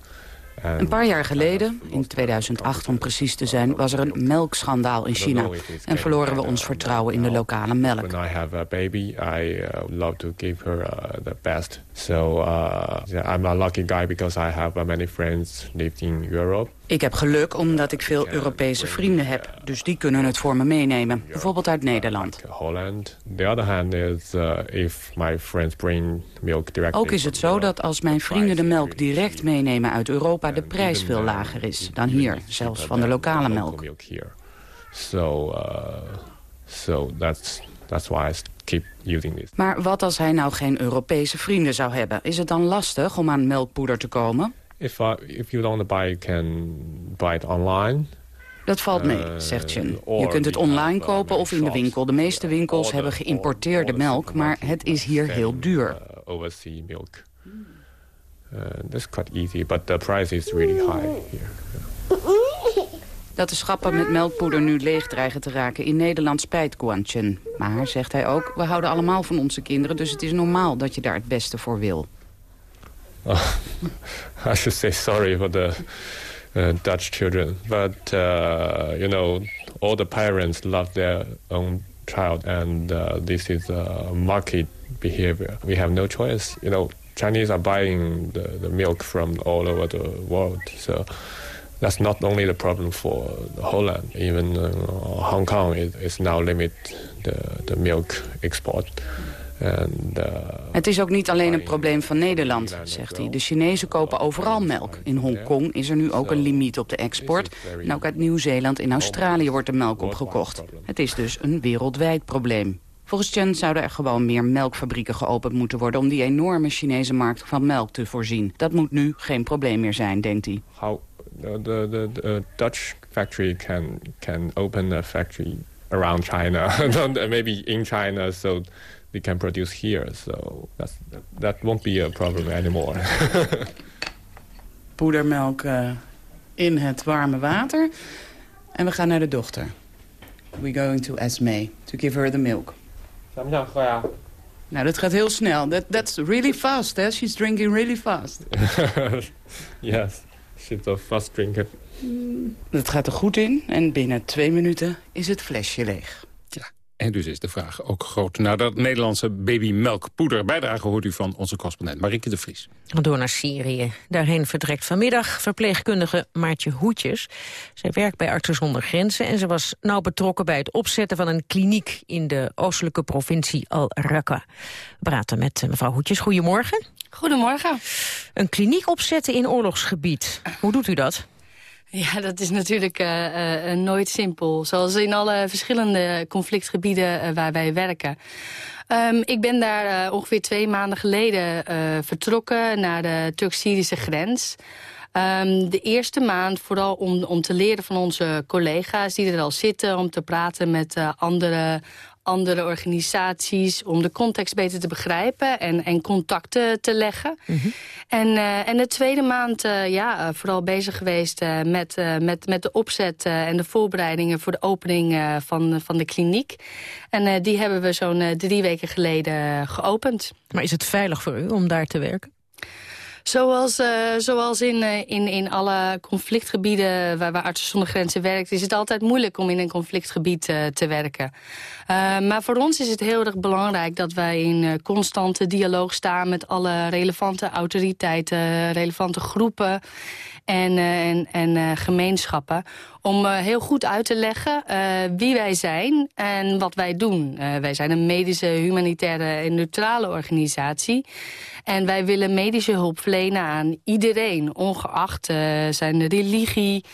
Een paar jaar geleden, in 2008 om precies te zijn, was er een melkschandaal in China. En verloren we ons vertrouwen in de lokale melk. When I have a baby, I uh, love to give her uh, the best. So uh, yeah, I'm a lucky guy because I have uh, many friends lived in Europe. Ik heb geluk omdat ik veel Europese vrienden heb. Dus die kunnen het voor me meenemen. Bijvoorbeeld uit Nederland. Holland. The other hand is uh, if my friends bring milk directly. Ook is het zo dat als mijn vrienden de melk direct meenemen uit Europa... de prijs veel lager is dan hier, zelfs van de lokale melk. So, uh, so that's that's why I keep using this. Maar wat als hij nou geen Europese vrienden zou hebben? Is het dan lastig om aan melkpoeder te komen? If, I, if you don't buy, you can buy it online. Dat valt mee, Eh, zegt Chen. Je kunt het online kopen of in de winkel. De meeste winkels hebben geïmporteerde melk, maar het is hier heel duur. uh, overseas milk. Uh, that's quite easy, but the price is really high here. Dat de schappen met melkpoeder nu leeg dreigen te raken in Nederland spijt Guanchen. Maar, zegt hij ook, we houden allemaal van onze kinderen... dus het is normaal dat je daar het beste voor wil. Oh, I should say sorry for the uh, Dutch children, but uh, you know, all the parents love their own child, and uh, this is uh, market behavior. We have no choice. You know, Chinese are buying the, the milk from all over the world, so. That's not only the problem for Holland. Even uh, Hong Kong is, is now limit the, the milk export. And, uh, Het is ook niet alleen een probleem van Nederland, zegt hij. De Chinezen kopen overal melk. In Hongkong is er nu ook een limiet op de export. En ook uit Nieuw-Zeeland en Australië wordt de melk opgekocht. Het is dus een wereldwijd probleem. Volgens Chen zouden er gewoon meer melkfabrieken geopend moeten worden... om die enorme Chinese markt van melk te voorzien. Dat moet nu geen probleem meer zijn, denkt hij. how the, the, the, the Dutch factory can can open a factory around China, Don't- maybe in China, so they can produce here. So that's, that won't be a problem anymore. Poedermelk eh, in het warme water. En we gaan naar de dochter. We're going to Esme to give her the milk. Nou, dat gaat heel snel. That, that's really fast, hè? She's drinking really fast. yes, she's a fast drinker. Dat gaat er goed in en binnen twee minuten is het flesje leeg. En dus is de vraag ook groot naar dat Nederlandse babymelkpoeder. Bijdrage hoort u van onze correspondent Marieke de Vries. Door naar Syrië. Daarheen vertrekt vanmiddag verpleegkundige Maartje Hoetjes. Zij werkt bij Artsen zonder Grenzen en ze was nauw betrokken bij het opzetten van een kliniek in de oostelijke provincie Al-Raqqa. We praten met eh, mevrouw Hoetjes. Goedemorgen. Goedemorgen. Een kliniek opzetten in oorlogsgebied. Hoe doet u dat? Ja, dat is natuurlijk eh, eh, nooit simpel. Zoals in alle verschillende conflictgebieden eh, waar wij werken. Ehm, ik ben daar eh, ongeveer twee maanden geleden eh, vertrokken naar de Turk-Syrische grens. Ehm, de eerste maand vooral om, om te leren van onze collega's die er al zitten... om te praten met eh, andere, andere organisaties... om de context beter te begrijpen en, en contacten te leggen. En, eh, en de tweede maand eh, ja, eh, vooral bezig geweest eh, met, eh, met, met de opzet eh, en de voorbereidingen voor de opening eh, van, van de kliniek. En eh, die hebben we zo'n eh, drie weken geleden eh, geopend. Maar is het veilig voor u om daar te werken? Zoals, eh, zoals in, eh, in, in alle conflictgebieden waar, waar Artsen zonder Grenzen werkt... is het altijd moeilijk om in een conflictgebied eh, te werken. Maar voor ons is het heel erg belangrijk dat wij in constante dialoog staan... met alle relevante autoriteiten, relevante groepen en, en, en gemeenschappen... om heel goed uit te leggen wie wij zijn en wat wij doen. Wij zijn een medische, humanitaire en neutrale organisatie... En wij willen medische hulp verlenen aan iedereen, ongeacht eh, zijn religie,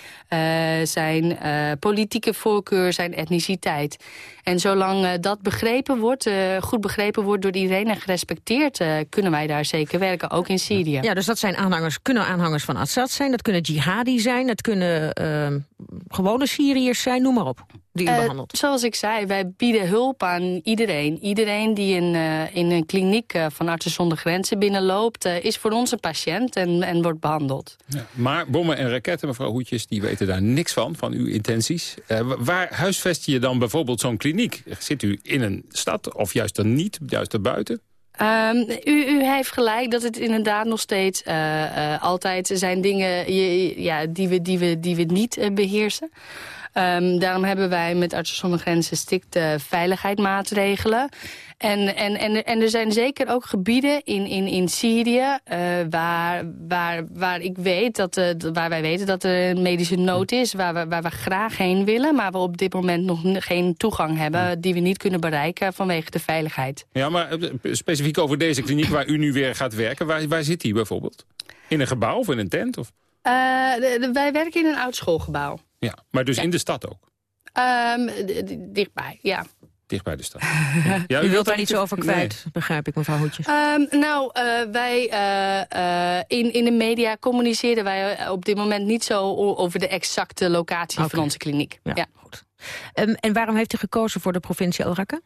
zijn eh, politieke voorkeur, zijn etniciteit. En zolang eh, dat begrepen wordt, eh, goed begrepen wordt door iedereen en gerespecteerd, eh, kunnen wij daar zeker werken, ook in Syrië. Ja, dus dat zijn aanhangers, kunnen aanhangers van Assad zijn, dat kunnen jihadi zijn, dat kunnen ehm, gewone Syriërs zijn, noem maar op, die u Eh, behandelt. zoals ik zei, wij bieden hulp aan iedereen. Iedereen die in, eh, in een kliniek eh, van Artsen zonder Grenzen binnenloopt... eh, is voor ons een patiënt en, en wordt behandeld. Maar bommen en raketten, mevrouw Hoetjes, die weten daar niks van, van uw intenties. Eh, wa- waar huisvest je dan bijvoorbeeld zo'n kliniek? Zit u in een stad of juist dan niet, juist erbuiten? Ehm, u, u heeft gelijk dat het inderdaad nog steeds eh, eh, altijd zijn dingen je- ja, die, we, die, we, die we niet eh, beheersen. Ehm, daarom hebben wij met Artsen zonder Grenzen strikte veiligheidsmaatregelen. En, en, en, en er zijn zeker ook gebieden in, in, in Syrië eh, waar, waar, waar ik weet dat, eh, waar wij weten dat er een medische nood is, waar we, waar we graag heen willen, maar we op dit moment nog geen toegang hebben die we niet kunnen bereiken vanwege de veiligheid. Ja, maar eh, specifiek over deze kliniek waar u nu weer gaat werken, waar, waar zit die bijvoorbeeld? In een gebouw of in een tent? Of? Eh, de- de- wij werken in een oud schoolgebouw. Ja, maar dus in de stad ook? Ehm, dichtbij, ja. Dicht bij de stad. Ja, u, wilt daar iets over kwijt, begrijp ik, mevrouw Hoedjes. Ehm, nou, uh, wij uh, uh, in, in de media communiceren wij op dit moment niet zo over de exacte locatie okay. van onze kliniek. Ja, ja. goed. Um, en waarom heeft u gekozen voor de provincie Al Raqqa?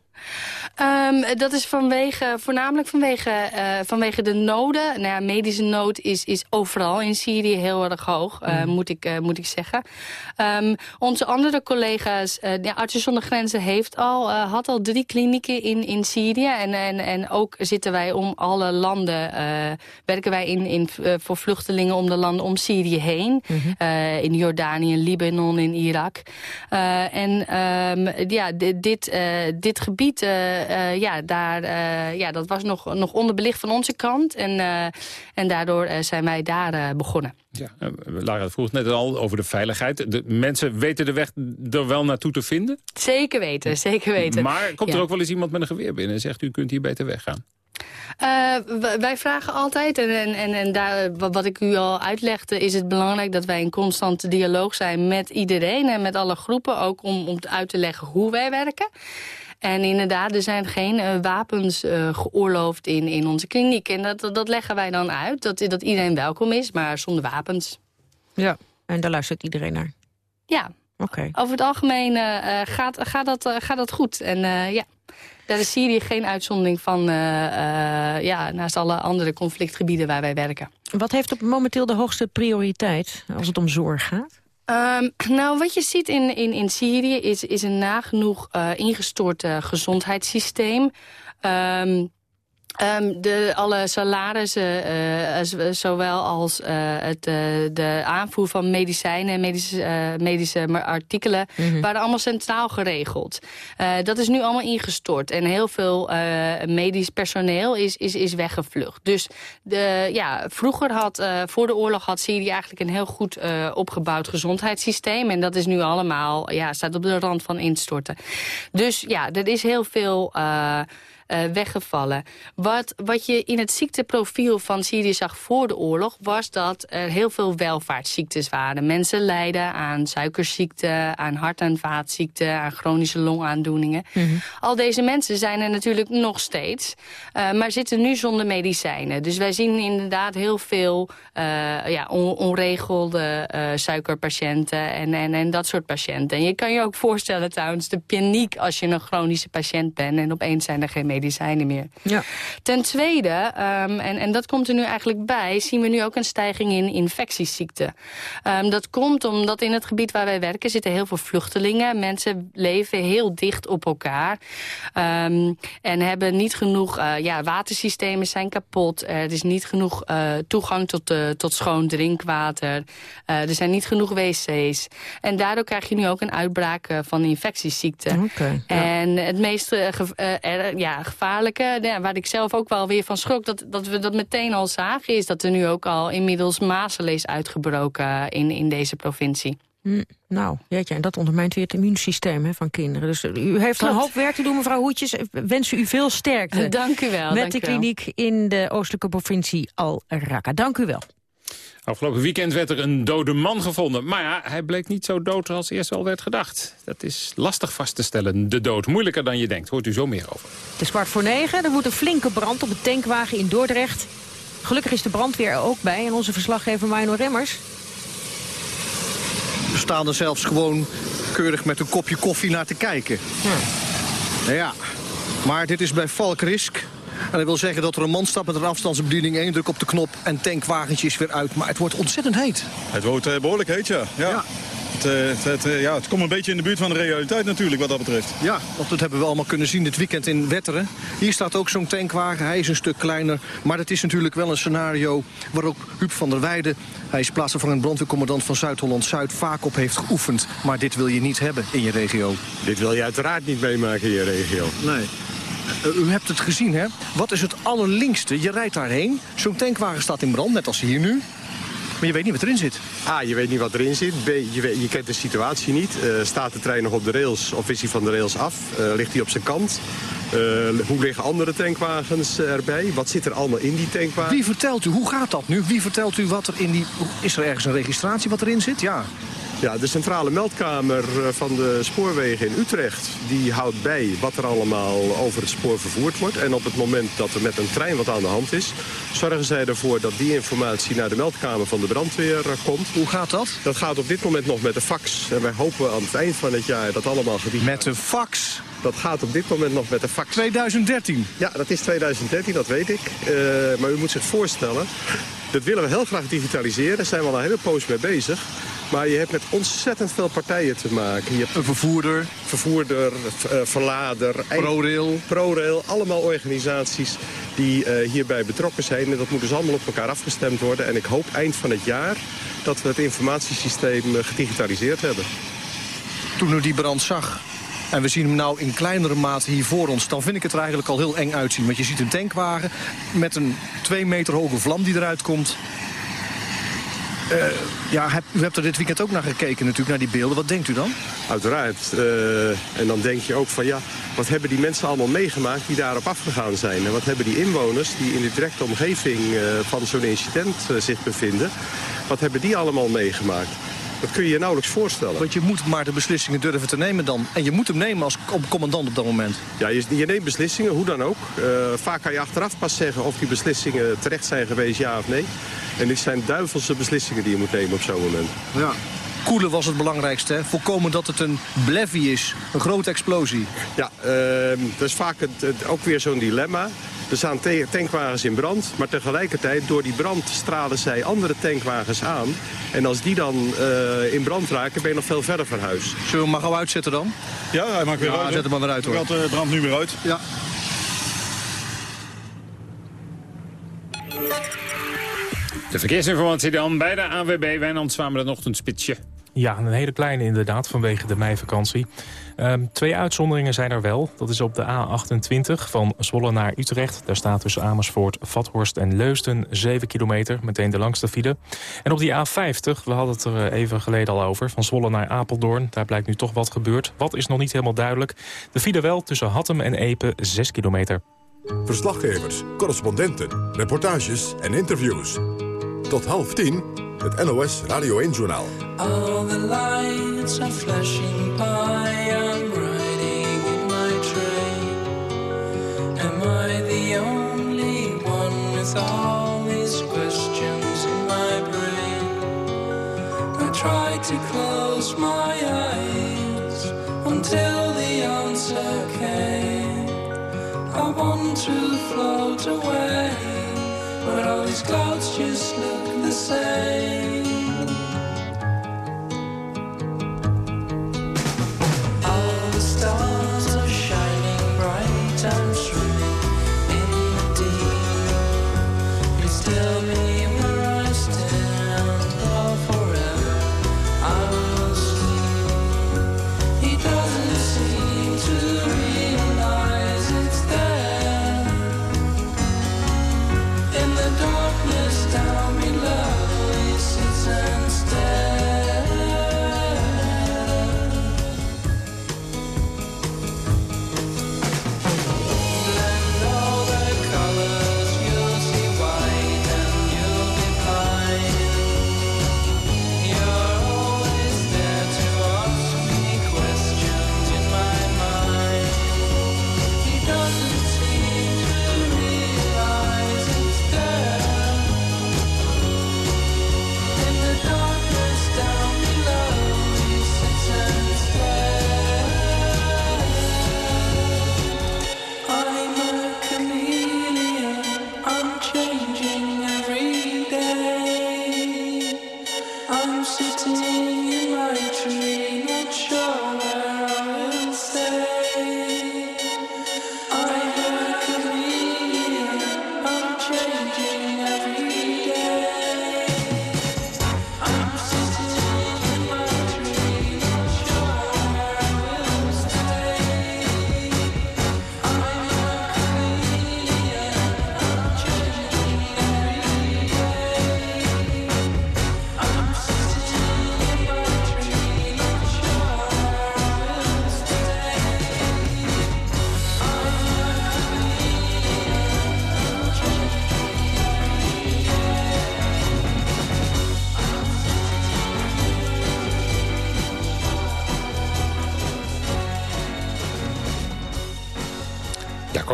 Um, dat is vanwege, voornamelijk vanwege, uh, vanwege de noden. Nou ja, medische nood is, is overal in Syrië heel erg hoog, uh, mm. moet, ik, uh, moet ik zeggen. Um, onze andere collega's, de Artsen zonder Grenzen heeft al, had al drie klinieken in, in Syrië. En, en, en ook zitten wij om alle landen, werken wij in, in, voor vluchtelingen om de landen om Syrië heen. Mm -hmm. in Jordanië, Libanon, in Irak. en um, ja, dit, dit, dit gebied uh, uh, ja, daar, uh, ja, dat was nog, nog onderbelicht van onze kant. En, en daardoor zijn wij daar begonnen. Ja, Lara vroeg net al over de veiligheid. De mensen weten de weg er wel naartoe te vinden? Zeker weten, zeker weten. Maar komt er ook wel eens iemand met een geweer binnen en zegt... u kunt hier beter weggaan? Uh, wij vragen altijd, en, en, en daar, wat ik u al uitlegde... is het belangrijk dat wij in constante dialoog zijn met iedereen... en met alle groepen, ook om, om uit te leggen hoe wij werken. En inderdaad, er zijn geen uh, wapens uh, geoorloofd in, in onze kliniek. En dat, dat leggen wij dan uit, dat, dat iedereen welkom is, maar zonder wapens. Ja, en daar luistert iedereen naar? Ja. Oké. Over het algemeen uh, gaat, gaat, dat, gaat dat goed. En ja, daar is Syrië geen uitzondering van ja, naast alle andere conflictgebieden waar wij werken. Wat heeft op momenteel de hoogste prioriteit als het om zorg gaat? Um, nou, wat je ziet in, in, in Syrië is, is een nagenoeg uh, ingestort uh, gezondheidssysteem. Um, Um, de, alle salarissen, uh, zowel als uh, het, uh, de aanvoer van medicijnen en medische, medische artikelen, mm -hmm. waren allemaal centraal geregeld. dat is nu allemaal ingestort en heel veel medisch personeel is, is, is weggevlucht. Dus de, ja, vroeger had, voor de oorlog had Syrië eigenlijk een heel goed opgebouwd gezondheidssysteem. En dat is nu allemaal, ja, staat op de rand van instorten. Dus ja, er is heel veel uh, weggevallen. Wat, wat je in het ziekteprofiel van Syrië zag voor de oorlog... was dat er heel veel welvaartsziektes waren. Mensen lijden aan suikerziekte, aan hart- en vaatziekten... aan chronische longaandoeningen. Mm -hmm. Al deze mensen zijn er natuurlijk nog steeds... Uh, maar zitten nu zonder medicijnen. Dus wij zien inderdaad heel veel uh, ja, on onregelde suikerpatiënten... En, en, en dat soort patiënten. En je kan je ook voorstellen trouwens de paniek als je een chronische patiënt bent... en opeens zijn er geen medicijnen medicijnen meer. Ja. Ten tweede, um, en, en dat komt er nu eigenlijk bij... zien we nu ook een stijging in infectieziekten. Um, dat komt omdat in het gebied waar wij werken zitten heel veel vluchtelingen. Mensen leven heel dicht op elkaar. Um, en hebben niet genoeg... Uh, ja, watersystemen zijn kapot. Er is niet genoeg uh, toegang tot, uh, tot schoon drinkwater. Er zijn niet genoeg wc's. En daardoor krijg je nu ook een uitbraak van infectieziekten. Okay, ja. En het meest uh, er, ja, gevaarlijke, ja, waar ik zelf ook wel weer van schrok... Dat, dat we dat meteen al zagen, is dat er nu ook al inmiddels mazelen is uitgebroken in, in deze provincie. Hm, nou, jeetje, en dat ondermijnt weer het immuunsysteem hè, van kinderen. Dus u heeft een hoop werk te doen, mevrouw Hoetjes. Wensen u veel sterkte. Dank u wel. Met dank de kliniek in de oostelijke provincie Al-Raqqa. Dank u wel. Afgelopen weekend werd er een dode man gevonden. Maar ja, hij bleek niet zo dood als eerst al werd gedacht. Dat is lastig vast te stellen, de dood. Moeilijker dan je denkt. Hoort u zo meer over. Het is kwart voor negen. Er woedt een flinke brand op een tankwagen in Dordrecht. Gelukkig is de brandweer er ook bij. En onze verslaggever Mino Remmers... We staan er zelfs gewoon keurig met een kopje koffie naar te kijken. Ja. Ja, maar dit is bij Valkrisk. En dat wil zeggen dat er een man staat met een afstandsbediening, één druk op de knop en tankwagentje is weer uit. Maar het wordt ontzettend heet. Het wordt uh, behoorlijk heet, ja. ja. ja. Het, het, uh, ja, het komt een beetje in de buurt van de realiteit natuurlijk wat dat betreft. Ja, want dat hebben we allemaal kunnen zien dit weekend in Wetteren. Hier staat ook zo'n tankwagen, hij is een stuk kleiner. Maar dat is natuurlijk wel een scenario waar ook Huub van der Weijden... hij is plaatsvervangend brandweercommandant van Zuid-Holland-Zuid... vaak op heeft geoefend. Maar dit wil je niet hebben in je regio. Dit wil je uiteraard niet meemaken in je regio. Nee. Uh, u hebt het gezien, hè? Wat is het allerlinkste? Je rijdt daarheen, zo'n tankwagen staat in brand, net als hier nu. Maar je weet niet wat erin zit. A, je weet niet wat erin zit. B, je, weet, je kent de situatie niet. Uh, staat de trein nog op de rails of is hij van de rails af? Uh, ligt hij op zijn kant? Uh, hoe liggen andere tankwagens erbij? Wat zit er allemaal in die tankwagen? Wie vertelt u, hoe gaat dat nu? Wie vertelt u wat er in die... Is er ergens een registratie wat erin zit? Ja. Ja, de centrale meldkamer eh, van de spoorwegen in Utrecht... die houdt bij wat er allemaal over het spoor vervoerd wordt. En op het moment dat er met een trein wat aan de hand is... zorgen zij ervoor dat die informatie naar de meldkamer van de brandweer eh, komt. Hoe gaat dat? Dat gaat op dit moment nog met de fax. En wij hopen aan het eind van het jaar dat allemaal gedigitaliseerd... Met de fax? Dat gaat op dit moment nog met de fax. 2013? Ja, dat is 2013, dat weet ik. Eh, maar u moet zich voorstellen, dat willen we heel graag digitaliseren. Daar zijn we al een hele poos mee bezig. Maar je hebt met ontzettend veel partijen te maken. Je hebt een vervoerder. Vervoerder, uh, verlader. ProRail. ProRail. Allemaal organisaties die uh, hierbij betrokken zijn. En dat moet dus allemaal op elkaar afgestemd worden. En ik hoop eind van het jaar dat we het informatiesysteem gedigitaliseerd hebben. Toen u die brand zag, en we zien hem nou in kleinere mate hier voor ons... dan vind ik het er eigenlijk al heel eng uitzien. Want je ziet een tankwagen met een twee meter hoge vlam die eruit komt. Uh, ja, heb, u hebt er dit weekend ook naar gekeken natuurlijk, naar die beelden. Wat denkt u dan? Uiteraard. Uh, en dan denk je ook van ja, wat hebben die mensen allemaal meegemaakt die daarop afgegaan zijn? En wat hebben die inwoners die in de directe omgeving uh, van zo'n incident zich bevinden... wat hebben die allemaal meegemaakt? Dat kun je je nauwelijks voorstellen. Want je moet maar de beslissingen durven te nemen dan. En je moet hem nemen als commandant op dat moment. Ja, je, je neemt beslissingen, hoe dan ook. Vaak kan je achteraf pas zeggen of die beslissingen terecht zijn geweest, ja of nee. En dit zijn duivelse beslissingen die je moet nemen op zo'n moment. Ja. Koelen was het belangrijkste, hè? Voorkomen dat het een bleffy is, een grote explosie. Ja, uh, dat is vaak het, het, ook weer zo'n dilemma. Er staan tankwagens in brand, maar tegelijkertijd door die brand stralen zij andere tankwagens aan. En als die dan uh, in brand raken, ben je nog veel verder van huis. Zullen we hem maar gauw uitzetten dan? Ja, hij maakt weer ja, uit. Zet hem maar weer uit hoor. Gaat de brand nu weer uit? Ja. De verkeersinformatie dan bij de AWB Wijnand Zwamen een ochtendspitsje. Ja, een hele kleine inderdaad vanwege de meivakantie. Um, twee uitzonderingen zijn er wel. Dat is op de A28 van Zwolle naar Utrecht. Daar staat tussen Amersfoort, Vathorst en Leusden 7 kilometer. Meteen de langste file. En op die A50, we hadden het er even geleden al over... van Zwolle naar Apeldoorn. Daar blijkt nu toch wat gebeurd. Wat is nog niet helemaal duidelijk. De file wel tussen Hattem en Epe 6 kilometer. Verslaggevers, correspondenten, reportages en interviews. Tot half tien, het NOS Radio 1-journaal. All the lights are flashing by, I'm riding in my train. Am I the only one with all these questions in my brain? I try to close my eyes until the answer came. I want to float away, but all these clouds just look the same.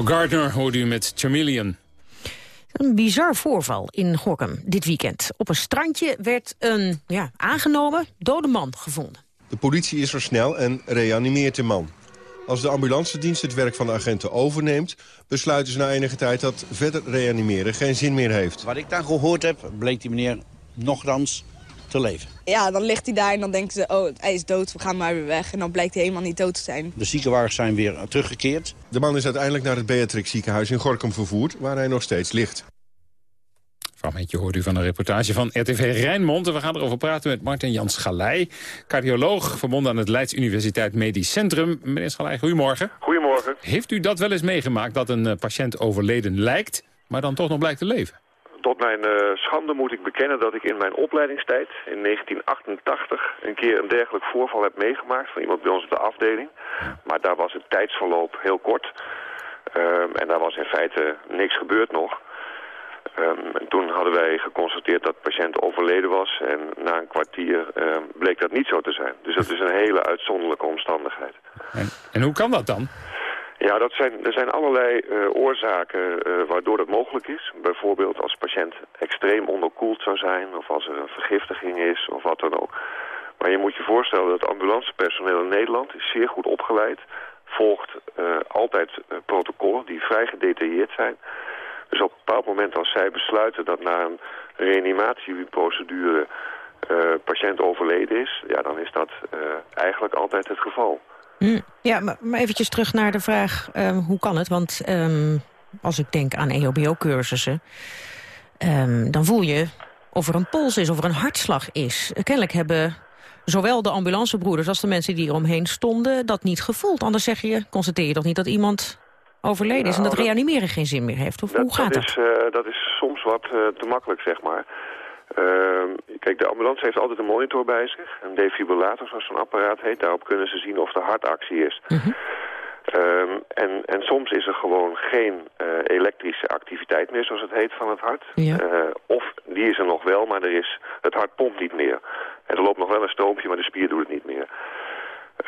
Gardner hoorde u met Chameleon. Een bizar voorval in Gorkum dit weekend. Op een strandje werd een ja, aangenomen dode man gevonden. De politie is er snel en reanimeert de man. Als de ambulancedienst het werk van de agenten overneemt... besluiten ze na enige tijd dat verder reanimeren geen zin meer heeft. Wat ik dan gehoord heb, bleek die meneer nogthans te leven. Ja, dan ligt hij daar en dan denken ze, oh, hij is dood, we gaan maar weer weg. En dan blijkt hij helemaal niet dood te zijn. De ziekenwagens zijn weer teruggekeerd. De man is uiteindelijk naar het Beatrix ziekenhuis in Gorkum vervoerd... waar hij nog steeds ligt. Fragmentje hoort u van een reportage van RTV Rijnmond. En we gaan erover praten met Martin Jans Galei, cardioloog verbonden aan het Leids Universiteit Medisch Centrum. Meneer Schalij, goedemorgen. Goedemorgen. Heeft u dat wel eens meegemaakt dat een eh, patiënt overleden lijkt, maar dan toch nog blijkt te leven? Tot mijn uh, schande moet ik bekennen dat ik in mijn opleidingstijd in 1988 een keer een dergelijk voorval heb meegemaakt van iemand bij ons op de afdeling. Maar daar was het tijdsverloop heel kort. Um, en daar was in feite niks gebeurd nog. Um, en toen hadden wij geconstateerd dat de patiënt overleden was. En na een kwartier um, bleek dat niet zo te zijn. Dus dat is een hele uitzonderlijke omstandigheid. En, en hoe kan dat dan? Ja, dat zijn, er zijn allerlei uh, oorzaken uh, waardoor dat mogelijk is. Bijvoorbeeld als patiënt extreem onderkoeld zou zijn... of als er een vergiftiging is of wat dan ook. Maar je moet je voorstellen dat ambulancepersoneel in Nederland... is zeer goed opgeleid, volgt uh, altijd protocollen die vrij gedetailleerd zijn... Dus op een bepaald moment als zij besluiten dat na een reanimatieprocedure patiënt overleden is, ja, dan is dat eigenlijk altijd het geval. Mm, ja, maar, maar eventjes terug naar de vraag, uh, hoe kan het? Want um, als ik denk aan EHBO-cursussen, um, dan voel je of er een pols is, of er een hartslag is. Kennelijk hebben zowel de ambulancebroeders als de mensen die eromheen stonden dat niet gevoeld. Anders zeg je, constateer je toch niet dat iemand overleden is... en dat, Nou, dat- reanimeren geen zin meer heeft? Of hoe gaat dat? Is, uh, dat is soms wat uh, te makkelijk, zeg maar. Uh, kijk, de ambulance heeft altijd een monitor bij zich. Een defibrillator, zoals zo'n apparaat heet. Daarop kunnen ze zien of er hartactie is. Mm -hmm. um, en, en soms is er gewoon geen uh, elektrische activiteit meer, zoals het heet, van het hart. Ja. Uh, of die is er nog wel, maar er is, het hart pompt niet meer. En er loopt nog wel een stroompje, maar de spier doet het niet meer.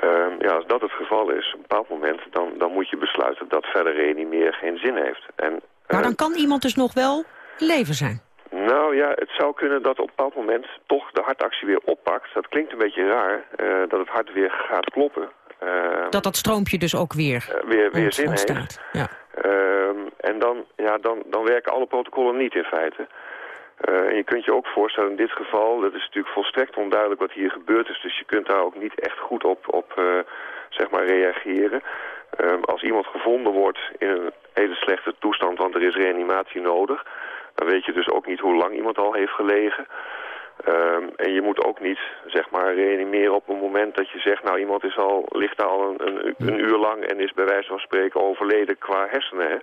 Um, ja, als dat het geval is, op een bepaald moment, dan, dan moet je besluiten dat verder reanimeren geen zin heeft. En, maar dan kan iemand dus nog wel leven zijn? Nou ja, het zou kunnen dat op een bepaald moment toch de hartactie weer oppakt. Dat klinkt een beetje raar, uh, dat het hart weer gaat kloppen. Uh, dat dat stroompje dus ook weer, uh, weer, weer zin heeft. Ja. en dan, ja, dan, dan werken alle protocollen niet in feite. Uh, en je kunt je ook voorstellen in dit geval, dat is natuurlijk volstrekt onduidelijk wat hier gebeurd is. Dus je kunt daar ook niet echt goed op, op zeg maar reageren. Uh, als iemand gevonden wordt in een hele slechte toestand, want er is reanimatie nodig... dan weet je dus ook niet hoe lang iemand al heeft gelegen. Um, en je moet ook niet, zeg maar, reanimeren op een moment dat je zegt... nou, iemand is al, ligt daar al een, een, een uur lang en is bij wijze van spreken overleden qua hersenen. Hè?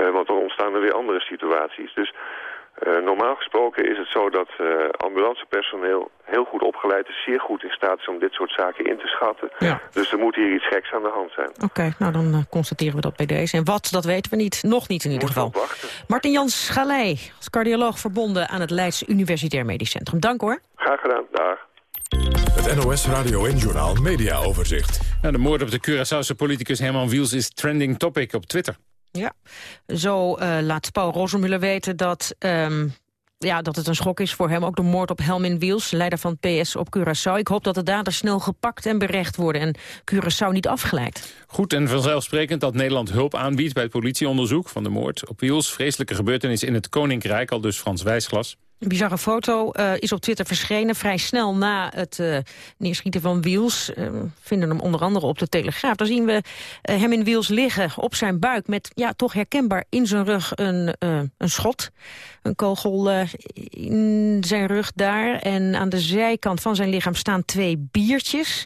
Uh, want dan ontstaan er weer andere situaties. Dus uh, normaal gesproken is het zo dat uh, ambulancepersoneel heel goed opgeleid is, zeer goed in staat is om dit soort zaken in te schatten. Ja. Dus er moet hier iets geks aan de hand zijn. Oké, okay, nou dan uh, constateren we dat bij deze. En wat, dat weten we niet. Nog niet in ieder geval. Martin Jans Schalei, als cardioloog verbonden aan het Leids Universitair Medisch Centrum. Dank hoor. Graag gedaan, dag. Het NOS Radio en Journaal Media Overzicht. Nou, de moord op de Curaçaose politicus Herman Wiels is trending topic op Twitter. Ja, zo uh, laat Paul Rosemuller weten dat, um, ja, dat het een schok is voor hem. Ook de moord op Helmin Wiels, leider van PS op Curaçao. Ik hoop dat de daders snel gepakt en berecht worden en Curaçao niet afgeleid. Goed en vanzelfsprekend dat Nederland hulp aanbiedt bij het politieonderzoek van de moord op Wiels. Vreselijke gebeurtenis in het Koninkrijk, al dus Frans Wijsglas. Een bizarre foto uh, is op Twitter verschenen. Vrij snel na het uh, neerschieten van Wiels. Uh, vinden hem onder andere op de Telegraaf. Daar zien we hem in Wiels liggen op zijn buik... met ja, toch herkenbaar in zijn rug een, een schot. Een kogel in zijn rug daar. En aan de zijkant van zijn lichaam staan twee biertjes.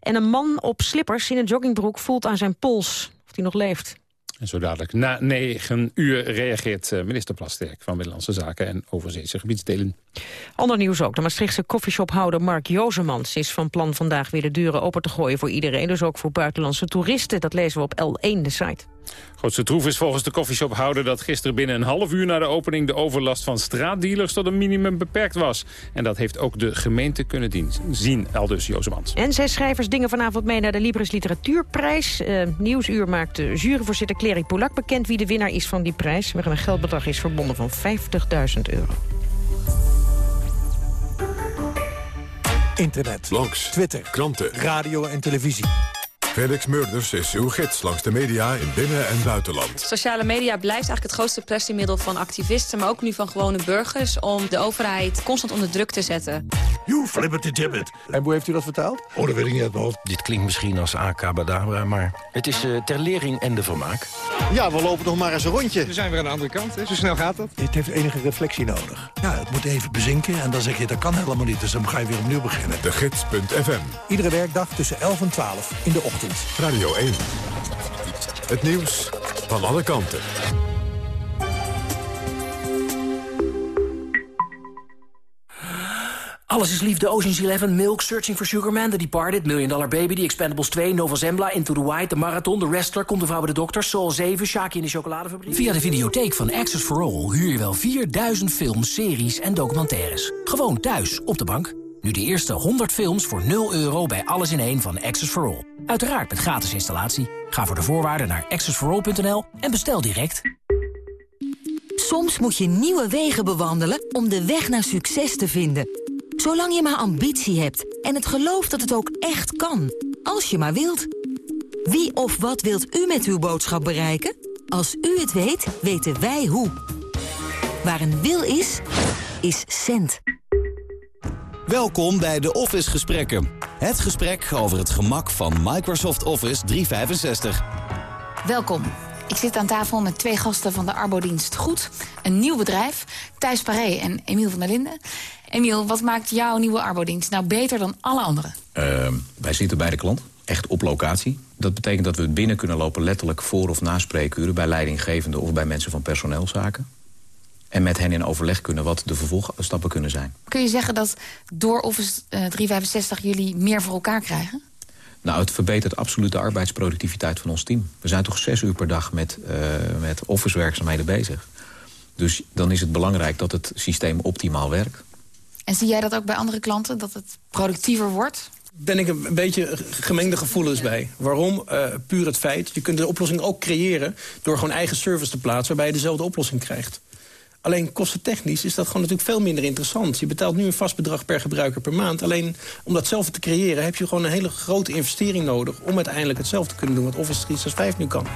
En een man op slippers in een joggingbroek voelt aan zijn pols of hij nog leeft. En zo dadelijk na negen uur reageert eh, minister Plasterk van Binnenlandse Zaken en Overzeese Gebiedsdelen. Ander nieuws ook. De Maastrichtse koffieshophouder Mark Jozemans is van plan vandaag weer de deuren open te gooien voor iedereen. Dus ook voor buitenlandse toeristen. Dat lezen we op L1 de site. Grootste troef is volgens de koffieshophouder dat gisteren binnen een half uur na de opening de overlast van straatdealers tot een minimum beperkt was. En dat heeft ook de gemeente kunnen zien, aldus Jozemans. En zes schrijvers dingen vanavond mee naar de Libris Literatuurprijs. Uh, Nieuwsuur maakt de juryvoorzitter Clary Polak bekend wie de winnaar is van die prijs. Waar een geldbedrag is verbonden van 50.000 euro. Internet, blogs, Twitter, kranten, radio en televisie. Felix Murders is uw gids langs de media in binnen- en buitenland. Sociale media blijft eigenlijk het grootste pressiemiddel van activisten... maar ook nu van gewone burgers om de overheid constant onder druk te zetten. You flippity tibbit. En hoe heeft u dat vertaald? Oh, dat weet ik niet uit mijn Dit klinkt misschien als Badabra, maar het is uh, ter lering en de vermaak. Ja, we lopen nog maar eens een rondje. We zijn weer aan de andere kant, hè? zo snel gaat dat. Dit heeft enige reflectie nodig. Ja, het moet even bezinken en dan zeg je dat kan helemaal niet. Dus dan ga je weer opnieuw beginnen. De Gids.fm. Iedere werkdag tussen 11 en 12 in de ochtend. Radio 1. Het nieuws van alle kanten. Alles is liefde, Ocean's Eleven, Milk, Searching for Sugar Man, The Departed, Million Dollar Baby, The Expendables 2, Nova Zembla, Into the White, The Marathon, The Wrestler, Komt de Vrouw bij de Dokter, Soul 7, Shaki in de Chocoladefabriek. Via de videotheek van Access for All huur je wel 4000 films, series en documentaires. Gewoon thuis, op de bank. Nu de eerste 100 films voor 0 euro bij Alles in één van Access for All. Uiteraard met gratis installatie. Ga voor de voorwaarden naar accessforall.nl en bestel direct. Soms moet je nieuwe wegen bewandelen om de weg naar succes te vinden. Zolang je maar ambitie hebt en het geloof dat het ook echt kan. Als je maar wilt. Wie of wat wilt u met uw boodschap bereiken? Als u het weet, weten wij hoe. Waar een wil is, is cent. Welkom bij de Office Gesprekken. Het gesprek over het gemak van Microsoft Office 365. Welkom. Ik zit aan tafel met twee gasten van de Arbodienst Goed. Een nieuw bedrijf, Thijs Paré en Emiel van der Linden. Emiel, wat maakt jouw nieuwe Arbodienst nou beter dan alle anderen? Uh, wij zitten bij de klant, echt op locatie. Dat betekent dat we binnen kunnen lopen letterlijk voor of na spreekuren... bij leidinggevenden of bij mensen van personeelszaken. En met hen in overleg kunnen wat de vervolgstappen kunnen zijn. Kun je zeggen dat door Office 365 jullie meer voor elkaar krijgen? Nou, het verbetert absoluut de arbeidsproductiviteit van ons team. We zijn toch zes uur per dag met, uh, met office-werkzaamheden bezig. Dus dan is het belangrijk dat het systeem optimaal werkt. En zie jij dat ook bij andere klanten, dat het productiever wordt? ben ik een beetje gemengde gevoelens bij. Waarom? Uh, puur het feit. Je kunt de oplossing ook creëren door gewoon eigen service te plaatsen... waarbij je dezelfde oplossing krijgt. Alleen kostentechnisch is dat gewoon natuurlijk veel minder interessant. Je betaalt nu een vast bedrag per gebruiker per maand. Alleen om dat zelf te creëren heb je gewoon een hele grote investering nodig... om uiteindelijk hetzelfde te kunnen doen wat Office 365 nu kan.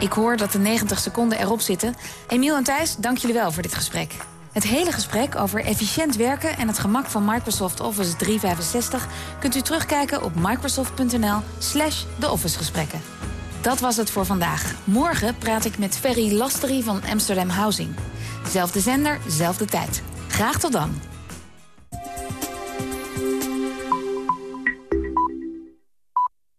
Ik hoor dat de 90 seconden erop zitten. Emiel en Thijs, dank jullie wel voor dit gesprek. Het hele gesprek over efficiënt werken en het gemak van Microsoft Office 365... kunt u terugkijken op microsoft.nl slash de Office-gesprekken. Dat was het voor vandaag. Morgen praat ik met Ferry Lastery van Amsterdam Housing. Zelfde zender, zelfde tijd. Graag tot dan.